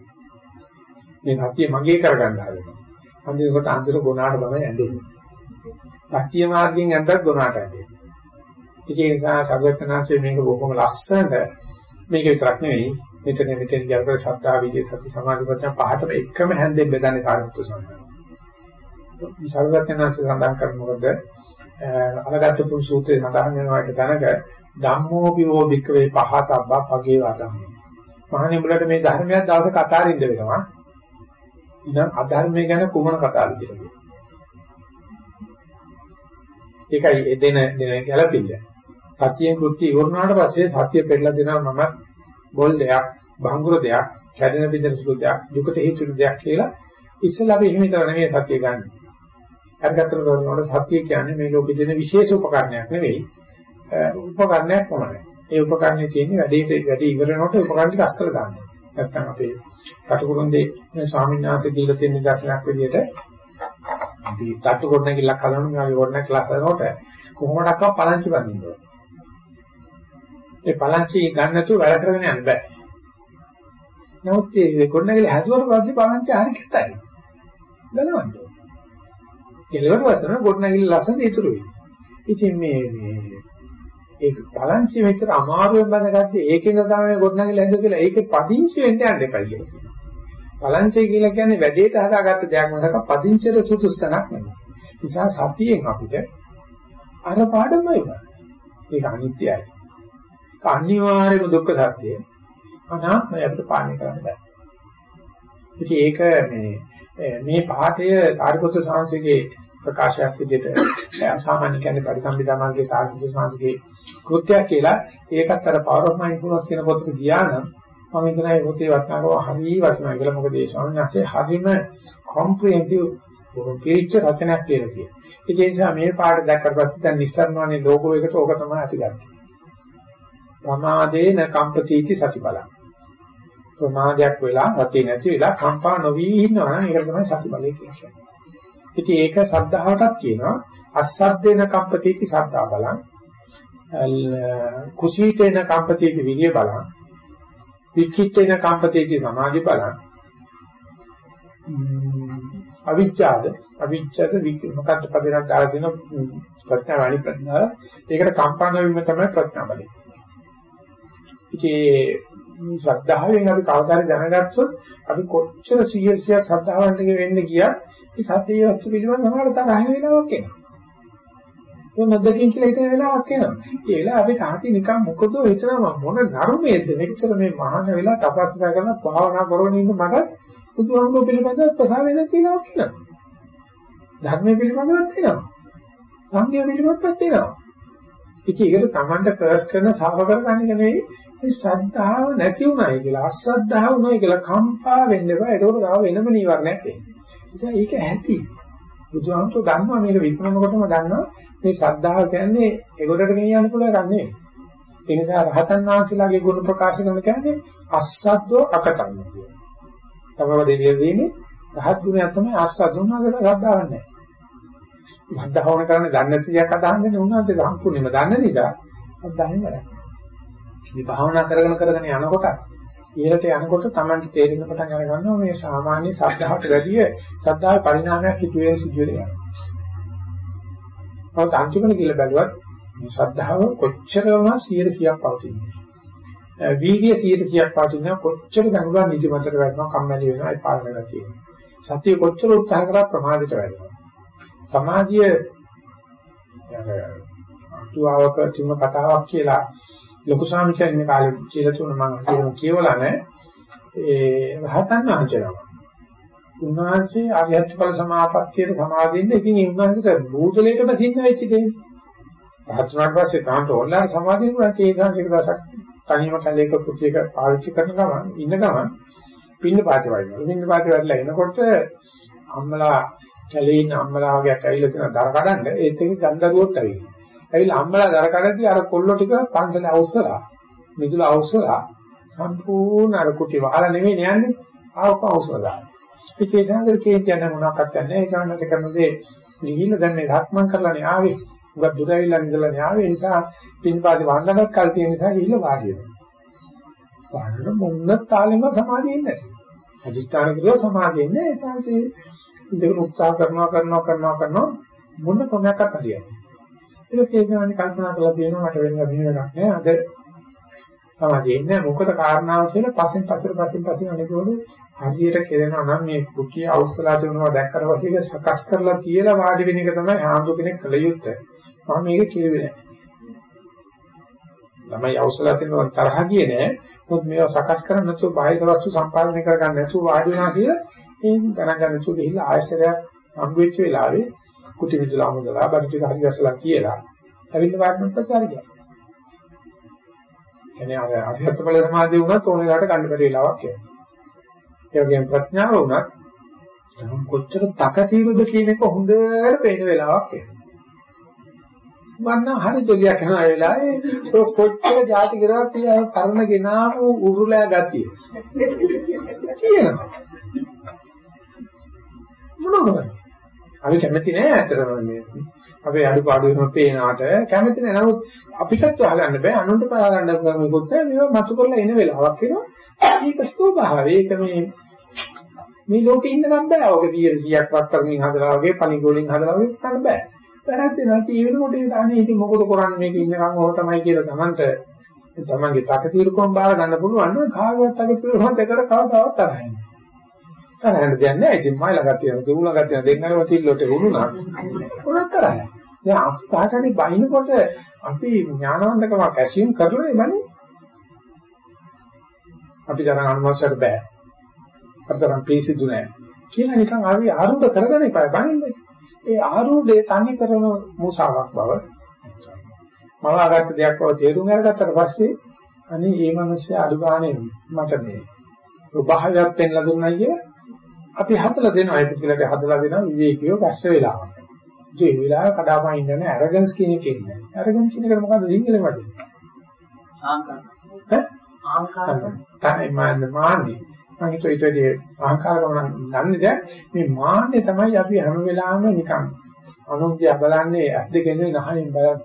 [SPEAKER 1] මේ සතිය මගේ කරගන්න හදනවා. අන්තිමට අන්තිර ගුණාට තමයි ඇඳෙන්නේ. සතිය මාර්ගයෙන් ඇඳද්ද ගුණාට ඇඳෙන්නේ. ඒ නිසා සර්වඥාන්සේ මේක බොහොම ලස්සනට මේක විතරක් නෙවෙයි මෙතන මෙතන ජනක සත්‍තා විදේ සති සමාධි ප්‍රඥා පහටම එකම හැන්දෙන් බෙදන්නේ සාරිපුත්‍ර සම්මාන. සර්වඥාන්සේ සඳහන් කරනකොට අලගත්තු පුරු සූත්‍රයේ සඳහන් වෙනවා එක තැනක ධම්මෝපියෝ භික්කවේ පහතබ්බා පගේ වදම්. මහණෙනි මුලට මේ ධර්මයක් දවසක අතාරින්න වෙනවා. ඉතින් අධර්මය ගැන කුමන කතාවද කියලා. ඒකයි එදෙන දෙන ගැළපිල්ල. සතියෙන් කෘත්‍ය ඉවරනාට පස්සේ සතිය පෙරලා දෙනවා මම බොල් දෙයක්, බංගුර දෙයක්, කැඩෙන බින්දන සුළු දෙයක්, දුකට හේතු දෙයක් කියලා ඉස්සෙල්ලා අපි එහෙම විතර නෙමෙයි සතිය ගන්න. අරගත්තර කරනකොට සතිය කියන්නේ මේ ලෝකෙ දෙන විශේෂ උපකරණයක් නෙවෙයි. උපකරණයක් පමණයි. ඒ උපකරණේ තියෙන්නේ වැඩේට වැඩි ඉවර වෙනකොට උපකරණ ටික අස්කර දාන්න. නැත්තම් අපේ කටුකුරුන්දේ ස්වාමීන් වහන්සේ දීලා තියෙන නිදර්ශනයක් විදිහට අපි තට්ටු ගොඩනැගිල්ලක් හදනවා මේ වගේ ගොඩනැගිල්ලක් හදනකොට කොහොමඩක්වත් පලංචි බඳින්න ඕනේ. ඒ පලංචි ගන්න නැතුව වැඩ කරගෙන යන්න බෑ. නමුත් මේ ගොඩනැගිල්ල හැදුවට පස්සේ පලංචි හරි කැතයි. ගලවන්න ඕනේ. කෙලවර වතන ගොඩනැගිල්ල ලස්සන ඉතුරු වෙයි. ඉතින් මේ මේ ඒක පලංචි මෙච්චර අමාරුවෙන් බඳගත්තේ ඒකෙන් තමයි ගොඩනගලා ඇඳ කියලා ඒකේ පදිංචි වෙන්න යන්න එපා කියලා කියනවා. පලංචේ කියලා කියන්නේ වැඩේට හදාගත්ත දෙයක් මිසක පදිංචිට සුදුස්තනක් නෙමෙයි. නිසා සතියෙන් අපිට අර පාඩම වෙනවා. ඒක අනිත්‍යයි. අනිවාර්යම දුක්ඛ සත්‍යය. අනාත්මය අපිට පාලනය කරන්න බෑ. ඉතින් ඒක මේ මේ පාඨය සාරිපුත්‍ර සාංශයේ ප්‍රකාශයක් විදිහට සාමාන්‍ය කියන්නේ පරිසම්පදාමගේ සාරිපුත්‍ර සාංශයේ කෘත්‍යයක් කියලා ඒකත් අර power of mindfulness කියන පොතට ගියා නම් මම හිතනවා ඒ පොතේ වටිනාකම හරිය වටිනවා කියලා මොකද ඒ ස්වාමීන් වහන්සේ හරිම comprehensive පිරිච්ච රචනයක් කියලා තියෙනවා. ඒ නිසා මේ පාඩ දැක්කට පස්සේ දැන් නිස්සාරණවනේ ලෝගෝ එකට ඕක තමයි ඇතිගන්නේ. ප්‍රමාදේන කම්පතිති සති බලං. ප්‍රමාදයක් වෙලා රතේ නැති වෙලා කම්පා නොවි ඉන්නවා නම් ඒක තමයි සති බලය කියන්නේ. ඉතින් ඒක සද්ධාවටත් කියනවා අස්සද්දේන කම්පතිති සද්ධා බලං. කුසීතේන කම්පතිති විරිය බලං. විචිත්තේන කම්පතිති සමාධි බලං. අවිච්ඡාද අවිච්ඡාද මොකක්ද පදයක් දාලා තියෙන ප්‍රඥා වණි ප්‍රඥා ඒකට කම්පා නොවීම තමයි ප්‍රඥා බලය. ඉතින් ශ්‍රද්ධාවෙන් අපි කවදාද දැනගත්තොත් අපි කොච්චර 100ක් ශ්‍රද්ධාවන්ට වෙන්න ගියා මේ සත්‍යයේ වස්තු පිළිබඳව සමහර තරහ වෙලාවක් එනවා. ඒ නොදකින් කියලා හිතන වෙලාවක් එනවා. ඒ වෙලාව අපි තාටි නිකන් මොකද හිතනවා මොන ධර්මයේද මෙච්චර මේ මහාන වෙලා තපස්සා කරන භාවනා කරගෙන ඉන්න මට බුදුහාමුදුරුවෝ පිළිබඳව ප්‍රසාරය නැතිලා කියනවා. ධර්මයේ පිළිබඳවත් තියෙනවා. සංඝය පිළිබඳවත් තියෙනවා. ඉතින් ඒකට Tamanට ක්‍රස් කරන සාව කරගන්න එක නෙවෙයි මේ ශ්‍රද්ධාව නැති උනායි කියලා අශ්‍රද්ධාව උනායි කියලා කම්පා වෙන්න එපා. ඒකෝට ගාව වෙනම නීවරණයක් එන්නේ. නිසා ඒක ඇති. බුදුහාමුදුරුවෝ දන්නවා මේක විපරණකොටම දන්නවා මේ ශ්‍රද්ධාව කියන්නේ ඒගොඩට ගෙනියන්න පුළුවන් එකක් නෙවෙයි. ඒ නිසා රහතන් වහන්සේලාගේ ගුණ ප්‍රකාශ කරන කියන්නේ අස්සද්දෝ අකතන්න කියන. තමයි දෙවියන් දෙන්නේ රහත් ගුණයක් තමයි අස්සද්ද උනාකට ශ්‍රද්ධාවක් නැහැ. ශ්‍රද්ධාව වුණ කරන්නේ දන්නේ සියක් අදහන්නේ උන්වහන්සේ සම්පූර්ණයෙන්ම දන්න නිසා ශ්‍රද්ධාවෙන් වැඩක්. මේ භාවනා කරගෙන කරගෙන යනකොට ඉහළට යනකොට Tamanට තේරෙන පටන් අර ගන්නවා මේ සාමාන්‍ය ශ්‍රද්ධාවට වැඩිය ශ්‍රද්ධාවේ පරිණාමයක් සිදු වෙන සිදු වෙන යනවා. ඔත් අන්තිමට කියලා බැලුවත් මේ ශ්‍රද්ධාව කොච්චර වුණා 100ක් පවතිනවා. වීර්ය 100ක් පවතිනවා කොච්චර ගනුලා නිදිමතට වැටෙනවා කම්මැලි වෙනවා ඒ පාලන ගතිය. සතිය කොච්චර උත්සාහ කරා ප්‍රමාදයට වැටෙනවා. සමාධිය අතුවාවක තුන කතාවක් කියලා ලොකු සාමිචයන් මේ කාලේ කියලා තුන මම කියනවා කියවලා නැහැ. ඒ රහතන් වහන්සේලා. උන්වහන්සේ ආර්යත්ව ඵල සමාපත්තියට සමාදින්න ඉතින් ඒ උන්වහන්සේට භූතලයකට සින්න වෙච්ච දෙන්නේ. රහතන් පස්සේ තාන්ට ඕල්ලා සමාදින්න උනත් ඒ සංසික දසක් තනියම කලයක කුටියක පාවිච්චි කරන ගමන් ඉන්න ගමන් පින්න පාතේ වයින්නවා. පින්න පාතේ වැඩිලා එනකොට අම්මලා කැලේ ඉන්න අම්මලා වගේ ඇවිල්ලා තියෙන දර කඩන්න ඒත් එක ගන්දරුවොත් ඇවිල්ලා. ඇවිල්ලා අම්මලා දර කඩද්දී අර කොල්ලෝ ටික පන්සලේ අවුස්සලා මිදුල අවුස්සලා සම්පූර්ණ අර කුටි වහලා නෙමෙයි යන්නේ ආවක අවුස්සලා දාන්න. ඉතින් ඒ සංගල් කේන්තිය යන මොනක්වත් නැහැ. ඒ සංගල්ස කරනදී නිහිල්ල දැන් මේ ධක්මන් කරලා නේ ආවේ. උගත් දුර ඇවිල්ලා ඉඳලා නේ ආවේ. ඒ නිසා පින්පාති වන්දනක් කල් තියෙන නිසා ගිහිල්ලා වාඩි වෙනවා. වාඩිවෙන මොන්න තාලෙම සමාධියෙන්නේ නැහැ. අධිෂ්ඨාන කරුවා සමාධියෙන්නේ ඒ සංසේ ඉඳගෙන උත්සාහ කරනවා කරනවා කරනවා කරනවා මොන කොනක්වත් හරියන්නේ. ඊට පස්සේ කල්පනා කරලා තියෙනවා මට වෙන මෙහෙම එකක් නෑ. අද සමාධියෙන්නේ මොකද කාරණාව කියලා පස්සෙන් පස්සට පස්සෙන් පස්සෙන් අනේකෝද හරියට කෙරෙනවා නම් මේ කුටිය අවස්ථලා දෙනවා දැක්කට පස්සේ ඒක සකස් කරලා තියලා වාඩි වෙන එක තමයි හාමුදුර කෙනෙක් කළ යුත්තේ. මම මේක කියෙන්නේ නෑ. ළමයි අවසලා තියෙනවා තරහ ගියේ නෑ. මොකද මේවා සකස් කරන්න නැතුව බාහිර වස්තු සම්පාදනය කරගන්න නැතුව වාඩි වෙනවා කියලා ඒ ගණන් ගන්න නැතුව ගිහිල්ලා ආයශරයක් හම්බ වෙච්ච වෙලාවේ කුටි විදුලා මුදලා බඩ ටික හරි ගැසලා කියලා ඇවිල්ලා වාඩිවෙන්න පස්සේ හරි ගියා. එනේ අර අරිහත් බල සමාධිය වුණත් ඕන වෙලාවට ගන්න බැරි වෙලාවක් එනවා. ඒ වගේම ප්‍රඥාව වුණත් නම් කොච්චර තකතිරුද කියන එක හොඳට පේන වෙලාවක් එනවා. මන්න හරි දෙයක් යන වෙලාවේ කොච්චර જાති කරවත් තියා කරන ගෙනාව උරුලෑ ගතිය. කියනවා. මොනවද? අපි කැමති නෑ ඇත්තටම මේ. අපේ අඩුපාඩු වෙනම පේනාට කැමති නෑ. නමුත් අපිටත් වහගන්න බෑ. අනුන්ට පාගන්න මොකොත් මේවා මතු කරලා එන වෙලාවක් එනවා ඒක ස්වභාවය. ඒක මේ මේ ලෝකේ ඉන්නකම් බෑ. ඔක 100ක් වත්තරකින් හදලා වගේ පණිගෝලෙන් හදලා වගේ කරන්න බෑ. වැරද්ද නැති ඒ වෙනකොට ඒක අනේ ඉතින් මොකද කරන්නේ? මේක ඉන්නකම් ඕක තමයි කියලා Tamanට තමන්ගේ තකතිරුකම් බාර ගන්න පුළුවන් නම් කාගවත් තකතිරුකම් දෙකට කවදාවත් අරහන්නේ තරහන්න දෙයක් නැහැ. ඉතින් මයි ළඟ තියෙන තුරු ළඟ තියෙන දෙන්නම තිල්ලොට වුණා. උනත් තරහයි. දැන් අපි කාටරි බයිනකොට අපි ඥානවන්තකමක් ඇසියුම් කරලා ඉන්නේ. අපි තරම් අනුමස්සට බෑ. අතරම් පිසිදු නෑ. කියලා නිකන් ආවි ආරූඪ කරගෙන ඉපයි බනින්නේ. ඒ ආරූඪේ තනි කරන මුසාවක් බව මම ආගත්ත දෙයක් බව තේරුම් අරගත්තට පස්සේ අනේ මේ මිනිස්සු අඩු ගානේ මට මේ ස්වභාවයක් පෙන්ලා දුන්නා කිය අපි හදලා දෙනවා ඒක පිළිලට හදලා දෙනවා විවේකීව පස්ස වෙලාවක්. ඒ වෙලාව කඩාපනින්න ඉන්නේ ඇරගන්ස් කියන එකේ ඉන්නේ. ඇරගන්ස් කියන එක මොකද්ද සිංහලෙන් වදින්නේ?
[SPEAKER 2] ආංකාර.
[SPEAKER 1] ඈ?
[SPEAKER 2] ආංකාර.
[SPEAKER 1] තමයි මාන්නේ මාන්නේ. මම හිතුවා ඊට වැඩි අහංකාරකම නම් දන්නේ දැන් මේ මාන්නේ තමයි අපි හැම වෙලාවෙම නිකන් අනුන්ගේ බලන්නේ ඇස් දෙකෙන් නහයෙන් බලන්නේ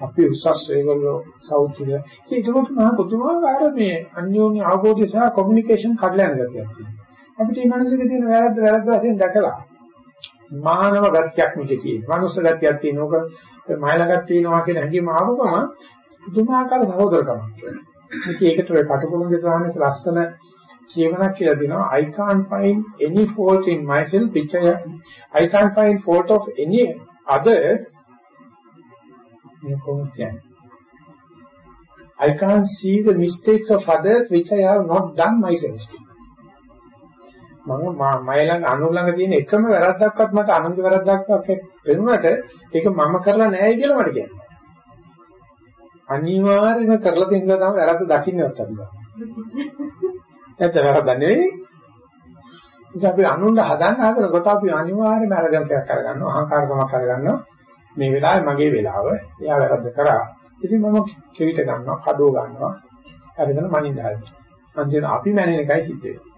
[SPEAKER 1] අපි උසස් ඒගොල්ලෝ සෞඛ්‍යය. ඒකට මම පුදුමාකාර මේ අන්‍යෝන්‍ය අවබෝධය සහ කොමියුනිකේෂන් කඩලා යන ගතියක් තියෙනවා. අපිට මේ මනසක තියෙන වැරද්ද වැරද්ද වශයෙන් දැකලා මානව ගතියක් මේකේ තියෙනවා. මනුස්ස ගතියක් තියෙනවා. ඕක මයිලගක් තියෙනවා කියන හැඟීම ආවම පුදුමාකාර සහෝදරකමක්. ඉතින් ඒකට ඔය කටුකුරුන්ගේ ස්වාමීන් වහන්සේ ලස්සන කියවනක් කියලා දෙනවා I can't find any fault in myself which I I can't find fault of any others මේ කොහොමද කියන්නේ I can't see the mistakes of others which I have not done myself මම මයිලඟ අනුලඟ තියෙන එකම වැරද්දක්වත් මට අනුන්ගේ වැරද්දක්වත් පෙනුනට ඒක මම කරලා නැහැ කියලා මට කියනවා අනිවාර්යයෙන්ම කරලා තියෙන නිසා තමයි වැරද්ද දකින්නවත් අපි. නැත්නම් වැරද්ද නෙවෙයි. ඉතින් අපි අනුන්ට හදන්න හදනකොට අපි අනිවාර්යයෙන්ම අරගන්තයක් කරගන්නවා අහංකාරකමක් කරගන්නවා. මේ වෙලාවේ මගේ වෙලාව. එයා වැරද්ද කරා. ඉතින් මම කෙවිත ගන්නවා, කඩෝ ගන්නවා. අරගෙන මනින්න හදනවා. අන්තිමට අපි මැනෙන එකයි සිද්ධ වෙන්නේ.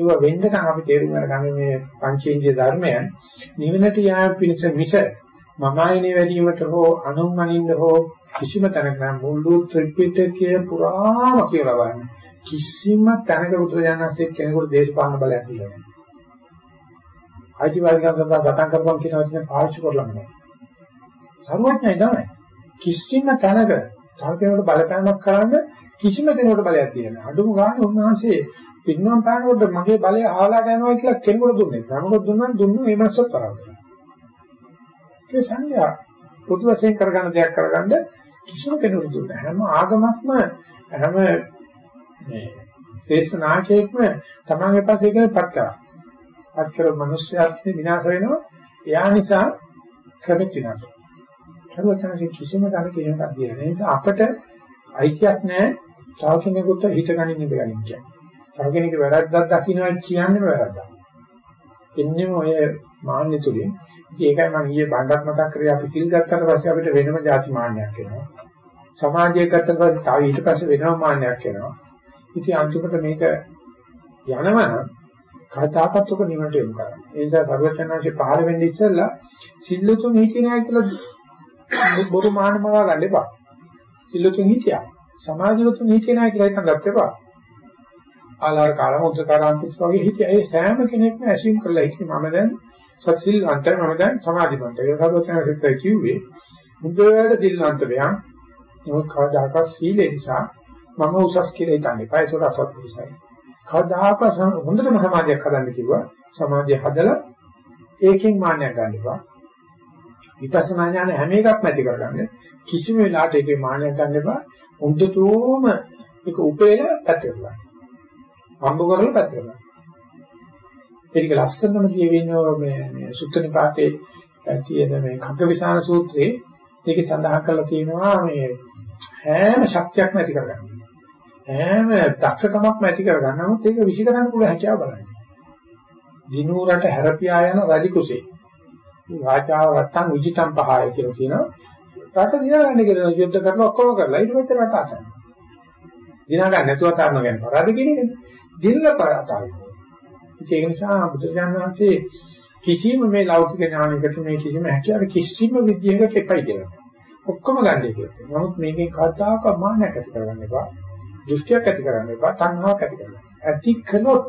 [SPEAKER 1] ඒව වෙන්න නම් අපි තේරුම් ගන්න මේ පංචේන්ද්‍රිය ධර්මයන් නිවනට යාම පිණිස මිස මම ආයනේ වැඩිවීමට හෝ අනුන්මනින්න හෝ කිසිම තැනක නම් මුළු ත්‍රිපිටකය පුරාම කියලා බලන්න. කිසිම තැනක උත්තරයන්න්සේ කෙනෙකුට දේශපාලන බලයක් තියලා නැහැ. ආජීවයිකයන් සඳහා සටන් කරපම් කියන වචනේ පාවිච්චි කරලා නැහැ. සර්වඥයි තමයි. කිසිම තැනක තව කෙනෙකුට බලපෑමක් කරන්න කිසිම කෙනෙකුට බලයක් තියලා නැහැ. අඩුම ගානේ උන්වහන්සේ පින්නම් පානකොට මගේ බලය ආලාට යනවා කියලා කෙනෙකුට දුන්නේ. නමුත් දුන්නා දුන්නු මේ මනසත් තරම්. ඒ සංඥා පොදු වශයෙන් කරගන්න දෙයක් කරගන්න කිසිම කෙනෙකුට දුන්න හැම ආගමක්ම හැම මේ ශ්‍රේෂ්ඨ නායකයෙක්ම තමන්ගේ පස්සේ එකපත් කරා. පත් කර මිනිස්යාත්ම විනාශ වෙනවා. එයා නිසා ක්‍රමික විනාශ. කරුවතනගේ කිසිම කෙනෙක් කියනකක් දෙන්නේ නැහැ. නිසා අපට අයිතියක් නැහැ. තව කෙනෙකුට හිත ගනින්න ඉඳ ගන්න කියන්නේ. තව කෙනෙක්ගේ වැරද්දක් දකින්නයි කියන්නේ වැරද්දක්. එන්නේ ඔය මාන්නය තුලින් ඉතින් ඒකයි මම ඊයේ බණ්ඩක් මතක් කරේ අපි සිල් ගත්තට පස්සේ අපිට වෙනම ಜಾති මාන්නයක් එනවා. සමාජය ගත්තට පස්සේ තව ඊට පස්සේ වෙනම මාන්නයක් එනවා. ඉතින් අන්තිමට මේක යනවනම් කතාපත් උක නිවනට යොමු කරන්නේ. ඒ නිසා සර්වඥාන්සේ පහළ වෙන්නේ ඉස්සෙල්ලා සිල්ලුතුන් හිටියේ නැහැ කියලා බොරු මාන මවා ගන්න එපා. සිල්ලුතුන් හිටියා. සමාජලුතුන් හිටියේ නැහැ කියලා හිතන් ගන්න එපා. ආලාර කාලම උද්දකාරාන්තිස් වගේ හිටියා. ඒ සෑම කෙනෙක්ම ඇසියුම් කරලා හිටියේ මම දැන් සත්සිල්වන්තයි මම දැන් සමාධිමන්තයි. ඒක සර්වඥා සිතයි කිව්වේ. මුදේට සිල්වන්ත වෙයන්. මොකද කවදාකවත් සීලේ නිසා මම උසස් කියලා හිතන්නේ. පය ඒක අසත්පුරුසයි. කවදාකවත් හොඳටම සමාධියක් හදන්න කිව්වා. සමාධිය හදලා ඒකෙන් මාන්නයක් ගන්න එපා. විපස්සනා ඥාන හැම එකක්ම ඇති කරගන්න. කිසිම වෙලාවකට ඒකේ මාන්නයක් ගන්න එපා. හොඳටම ඒක උපේල පැතිරලා. හම්බ කරලා පැතිරලා. ඒක ලස්සනම කියවෙන්නේ මේ මේ සුත්ත නිපාතේ තියෙන මේ කග්ගවිසාන සූත්‍රයේ ඒකේ සඳහන් කරලා තියෙනවා මේ හැම ශක්තියක්ම ඇති කරගන්න. හැම දක්ෂකමක්ම ඇති කරගන්න. නමුත් ඒක විශ්ිකරන්න පුළුවන් හැකියාව බලන්න. දිනූරට හැරපියා යන රජ කුසේ. වාචාව රත්තං විජිතං පහය කියලා කියනවා. රට දිනාගන්න කියලා යුද්ධ කරලා ඔක්කොම කරලා ඊට පස්සේ රට අතන. දිනා ගන්න නැතුව තරන ගැන පරාද කියන්නේ. දිල්ල පරාතයි. ඒක නිසා බුදුරජාණන් වහන්සේ කිසිම මේ ලෞකික ඥානයකට මේ කිසිම හැකියාවක් කිසිම විද්‍යාවකට එපයි කියලා. ඔක්කොම ගන්න කියලා. නමුත් මේකෙන් කවදාකවත් මාන්නයක් ඇති කරගන්න එපා. දෘෂ්ටියක් ඇති කරගන්න එපා. තණ්හාවක් ඇති කරගන්න. ඇති කළොත්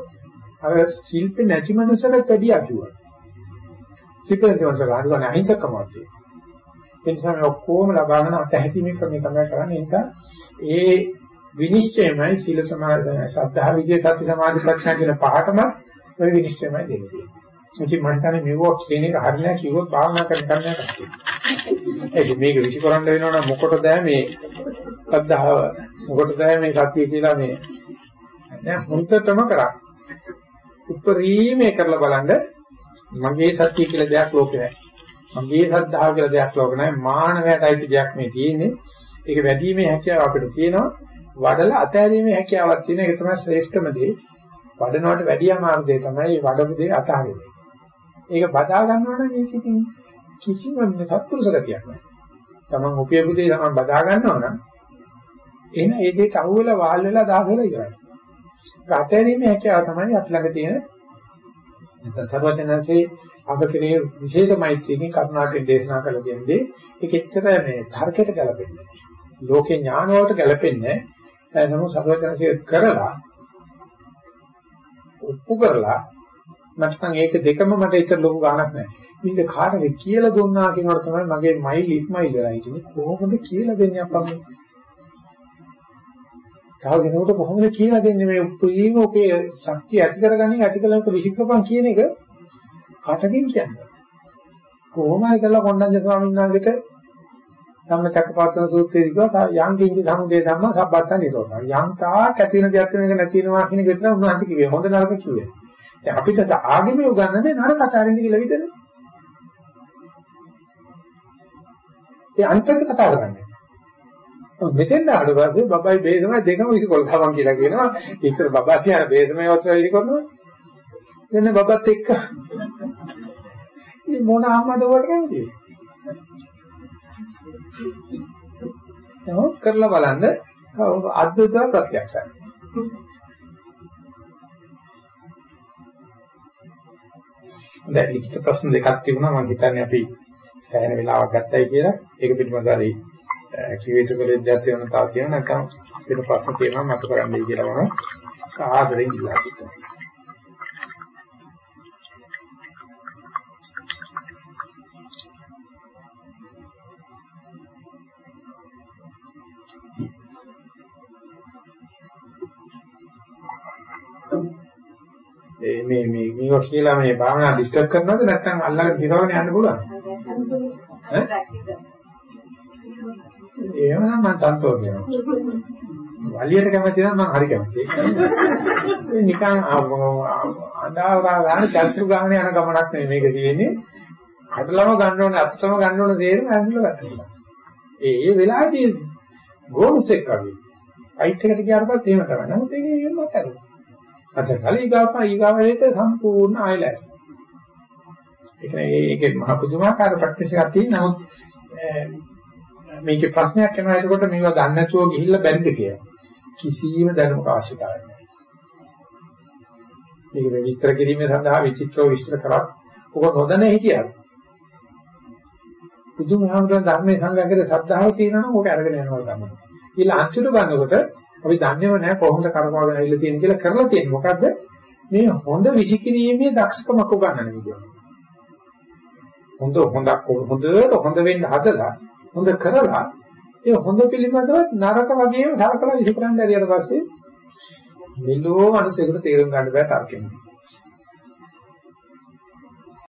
[SPEAKER 1] අර ශිල්පේ නැති මනුස්සයට වැඩි අඩුවක්. ශිල්පේ නැති මනුස්සය ගන්න අහිංසකමක් තියෙනවා. ඒ නිසා මේ ඔක්කොම ලබාගෙන අතහැරීමේ ක්‍රමය තමයි කරන්නේ. ඒ නිසා ඒ විනිශ්චයමයි සීල සමාධි සද්ධා විද්‍ය සති සමාධි ප්‍රඥා කියන පහටම ඔය විනිශ්චයමයි දෙන්නේ. ඉතින් මම හිතන්නේ මේක කියන එක හරියට කිව්වොත් භාවනා කරන්න කන්නේ නැහැ. ඒක මේක විසිකරන්න වෙනවා නම් මොකටද මේ සද්ධාව මොකටද මේ සතිය කියලා මේ දැන් හොඳටම කරා. උපරිමේ කරලා බලන්න මගේ සත්‍ය කියලා දෙයක් ලෝකේ නැහැ. මගේ ශ්‍රද්ධාව කියලා දෙයක් ලෝකේ නැහැ. මානවයට අයිති දෙයක් මේ තියෙන්නේ. ඒක වැඩිීමේ හැකියාව අපිට තියෙනවා. වඩලා අතහැරීමේ හැකියාවක් තියෙන එක තමයි ශ්‍රේෂ්ඨම දේ. වඩනවට වැඩිය අමාරු දේ තමයි වඩපු දේ අතහරින්නේ. ඒක බදා ගන්නවා නම් ඒක ඉතින් කිසිම සත්පුරුෂ ගතියක් නැහැ. තමන් උපයපු දේ තමන් බදා ගන්නවා නම් එහෙනම් ඒ දෙයට අහුවෙලා වාල් වෙලා දාගලා ඉවරයි. අතහැරීමේ හැකියාව තමයි අපි ළඟ තියෙන නැත්නම් සර්වඥාන්සේ අපකේ විශේෂ මෛත්‍රියකින් කරුණාවෙන් දේශනා කළ දෙන්නේ ඒක එච්චර මේ තර්කයට ගැලපෙන්නේ නැහැ. ලෝකේ ඥාන වලට ගැලපෙන්නේ නැහැ. නමුත් සර්වඥාන්සේ කරලා ඔප්පු කරලා නැත්නම් ඒක දෙකම මට එච්චර ලොකු ගාණක් නැහැ. ඉතින් කාටද කියලා දුන්නා කියනකොට තමයි මගේ මයිල් ඉස්මයිල් වෙලා හිටියේ. කොහොමද කියලා දෙන්නේ අප්පා තව කෙනෙකුට කොහොමද කියලා දෙන්නේ මේ උප්පීම ඔකේ ශක්තිය ඇති කරගන්නේ ඇති කලක විසිකපන් කියන එක කටකින් කියන්නේ. කොහොමයි කියලා කොණ්ඩඤ්ඤ ස්වාමීන් වහන්සේට ධම්මචක්කපවත්තන සූත්‍රයේ කිව්වා යම් කිංචි සමුදේ ධම්ම සබ්බත්ත නිරෝධ. යම් තාක් ඇති වෙන දෙයක් වෙන එක නැති වෙනවා කියන එක විතර උන්වහන්සේ කිව්වේ. හොඳ නරක කිව්වේ. දැන් අපිට ආගමේ උගන්වන්නේ නරක කතාරින්ද කියලා විතරනේ. ඒ අන්තර්ගත කතා කරන්නේ. මෙතෙන් ආවට පස්සේ බබයි බේසමයි දෙකම විසිකොල තමන් කියලා කියනවා. ඉතින් බබා කියන බේසමයි වතුර විසිකොනවා. එන්න බබත් එක්ක. මේ මොන අම්මද වට කැමතිද? නමුත් කරලා බලන්න අද්භූත ප්‍රත්‍යක්ෂයි. දැන් ලිඛිත ප්‍රශ්න දෙකක් තිබුණා මම හිතන්නේ අපි සෑහෙන වෙලාවක් ගත්තයි කියලා. ඒක පිළිබඳව හරි කිවිතු කළ විද්‍යාර්ථයන් තව තියෙන නැත්නම් වෙන ප්‍රශ්න තියෙනවා මත කරන්නයි කියලා මම ආදරෙන් ඉල්ලා සිටිනවා. මේ මේ මේවා කියලා මේ භාවනා ඩිස්කස් කරනවද නැත්නම් අල්ලගෙන දිරවගෙන යන්න පුළුවන්? ඈ? එහෙමනම් මම සන්තෝෂ වෙනවා. වලියට කැමති නම් මම හරි කැමතියි. මේ නිකන් අඬාවරා ගන්න චර්චු ගන්න යන ගමනක් නෙමෙයි මේක තියෙන්නේ. කඩලම ගන්න ඕනේ අත්සම ගන්න ඕනේ තේරෙන ඇඟිල්ල ගන්නවා. ඒ ඒ වෙලාවේදී ගෝල්ස් එක්ක වගේ. ෆයිට් එකට ගියාට පස්සේ එහෙම කරන්නේ. නමුත් ඒක එහෙම නැහැ. අතන කලී ගාපා ඊගාවෙලට සම්පූර්ණ ආයලස්. ඒක ඒකේ මහ පුදුමාකාර ප්‍රැක්ටිස් එකක් තියෙන නමුත් මේකේ ප්‍රශ්නයක් එනවා එතකොට මේවා දන්නේ නැතුව ගිහිල්ලා බැරිද කියලා. කිසිම දැනුමක් අවශ්‍යතාවයක් නැහැ. මේක විස්තර කිරීම සඳහා විචිත්‍රව විස්තර කරත් ඔක නොදැන හිටියද? බුදුමහාමුදුරන් ධර්මයේ සංග්‍රහයේ ශ්‍රද්ධාව තියෙනවා නම් ඕක අරගෙන යනවා තමයි. ඊළ අන්තිමට ගන්නකොට අපි දන්නේම නැහැ කොහොමද කරකවගෙන ඇවිල්ලා තියෙන කියලා කරලා තියෙන්නේ. මොකද්ද? මේ හොඳ විසිකිරීමේ දක්ෂකමක් උගන්නන විදිය. හොඳ හොඳක් හොඳට හොඳ වෙන්න හදලා හොඳ කරලා ඒ හොඳ පිළිබඳවත් නරක වගේම සලකලා විසිකරන්න ඇරියට පස්සේ මෙලෝ මිනිසෙකුට තේරුම් ගන්න බෑ තර්කෙන්නේ.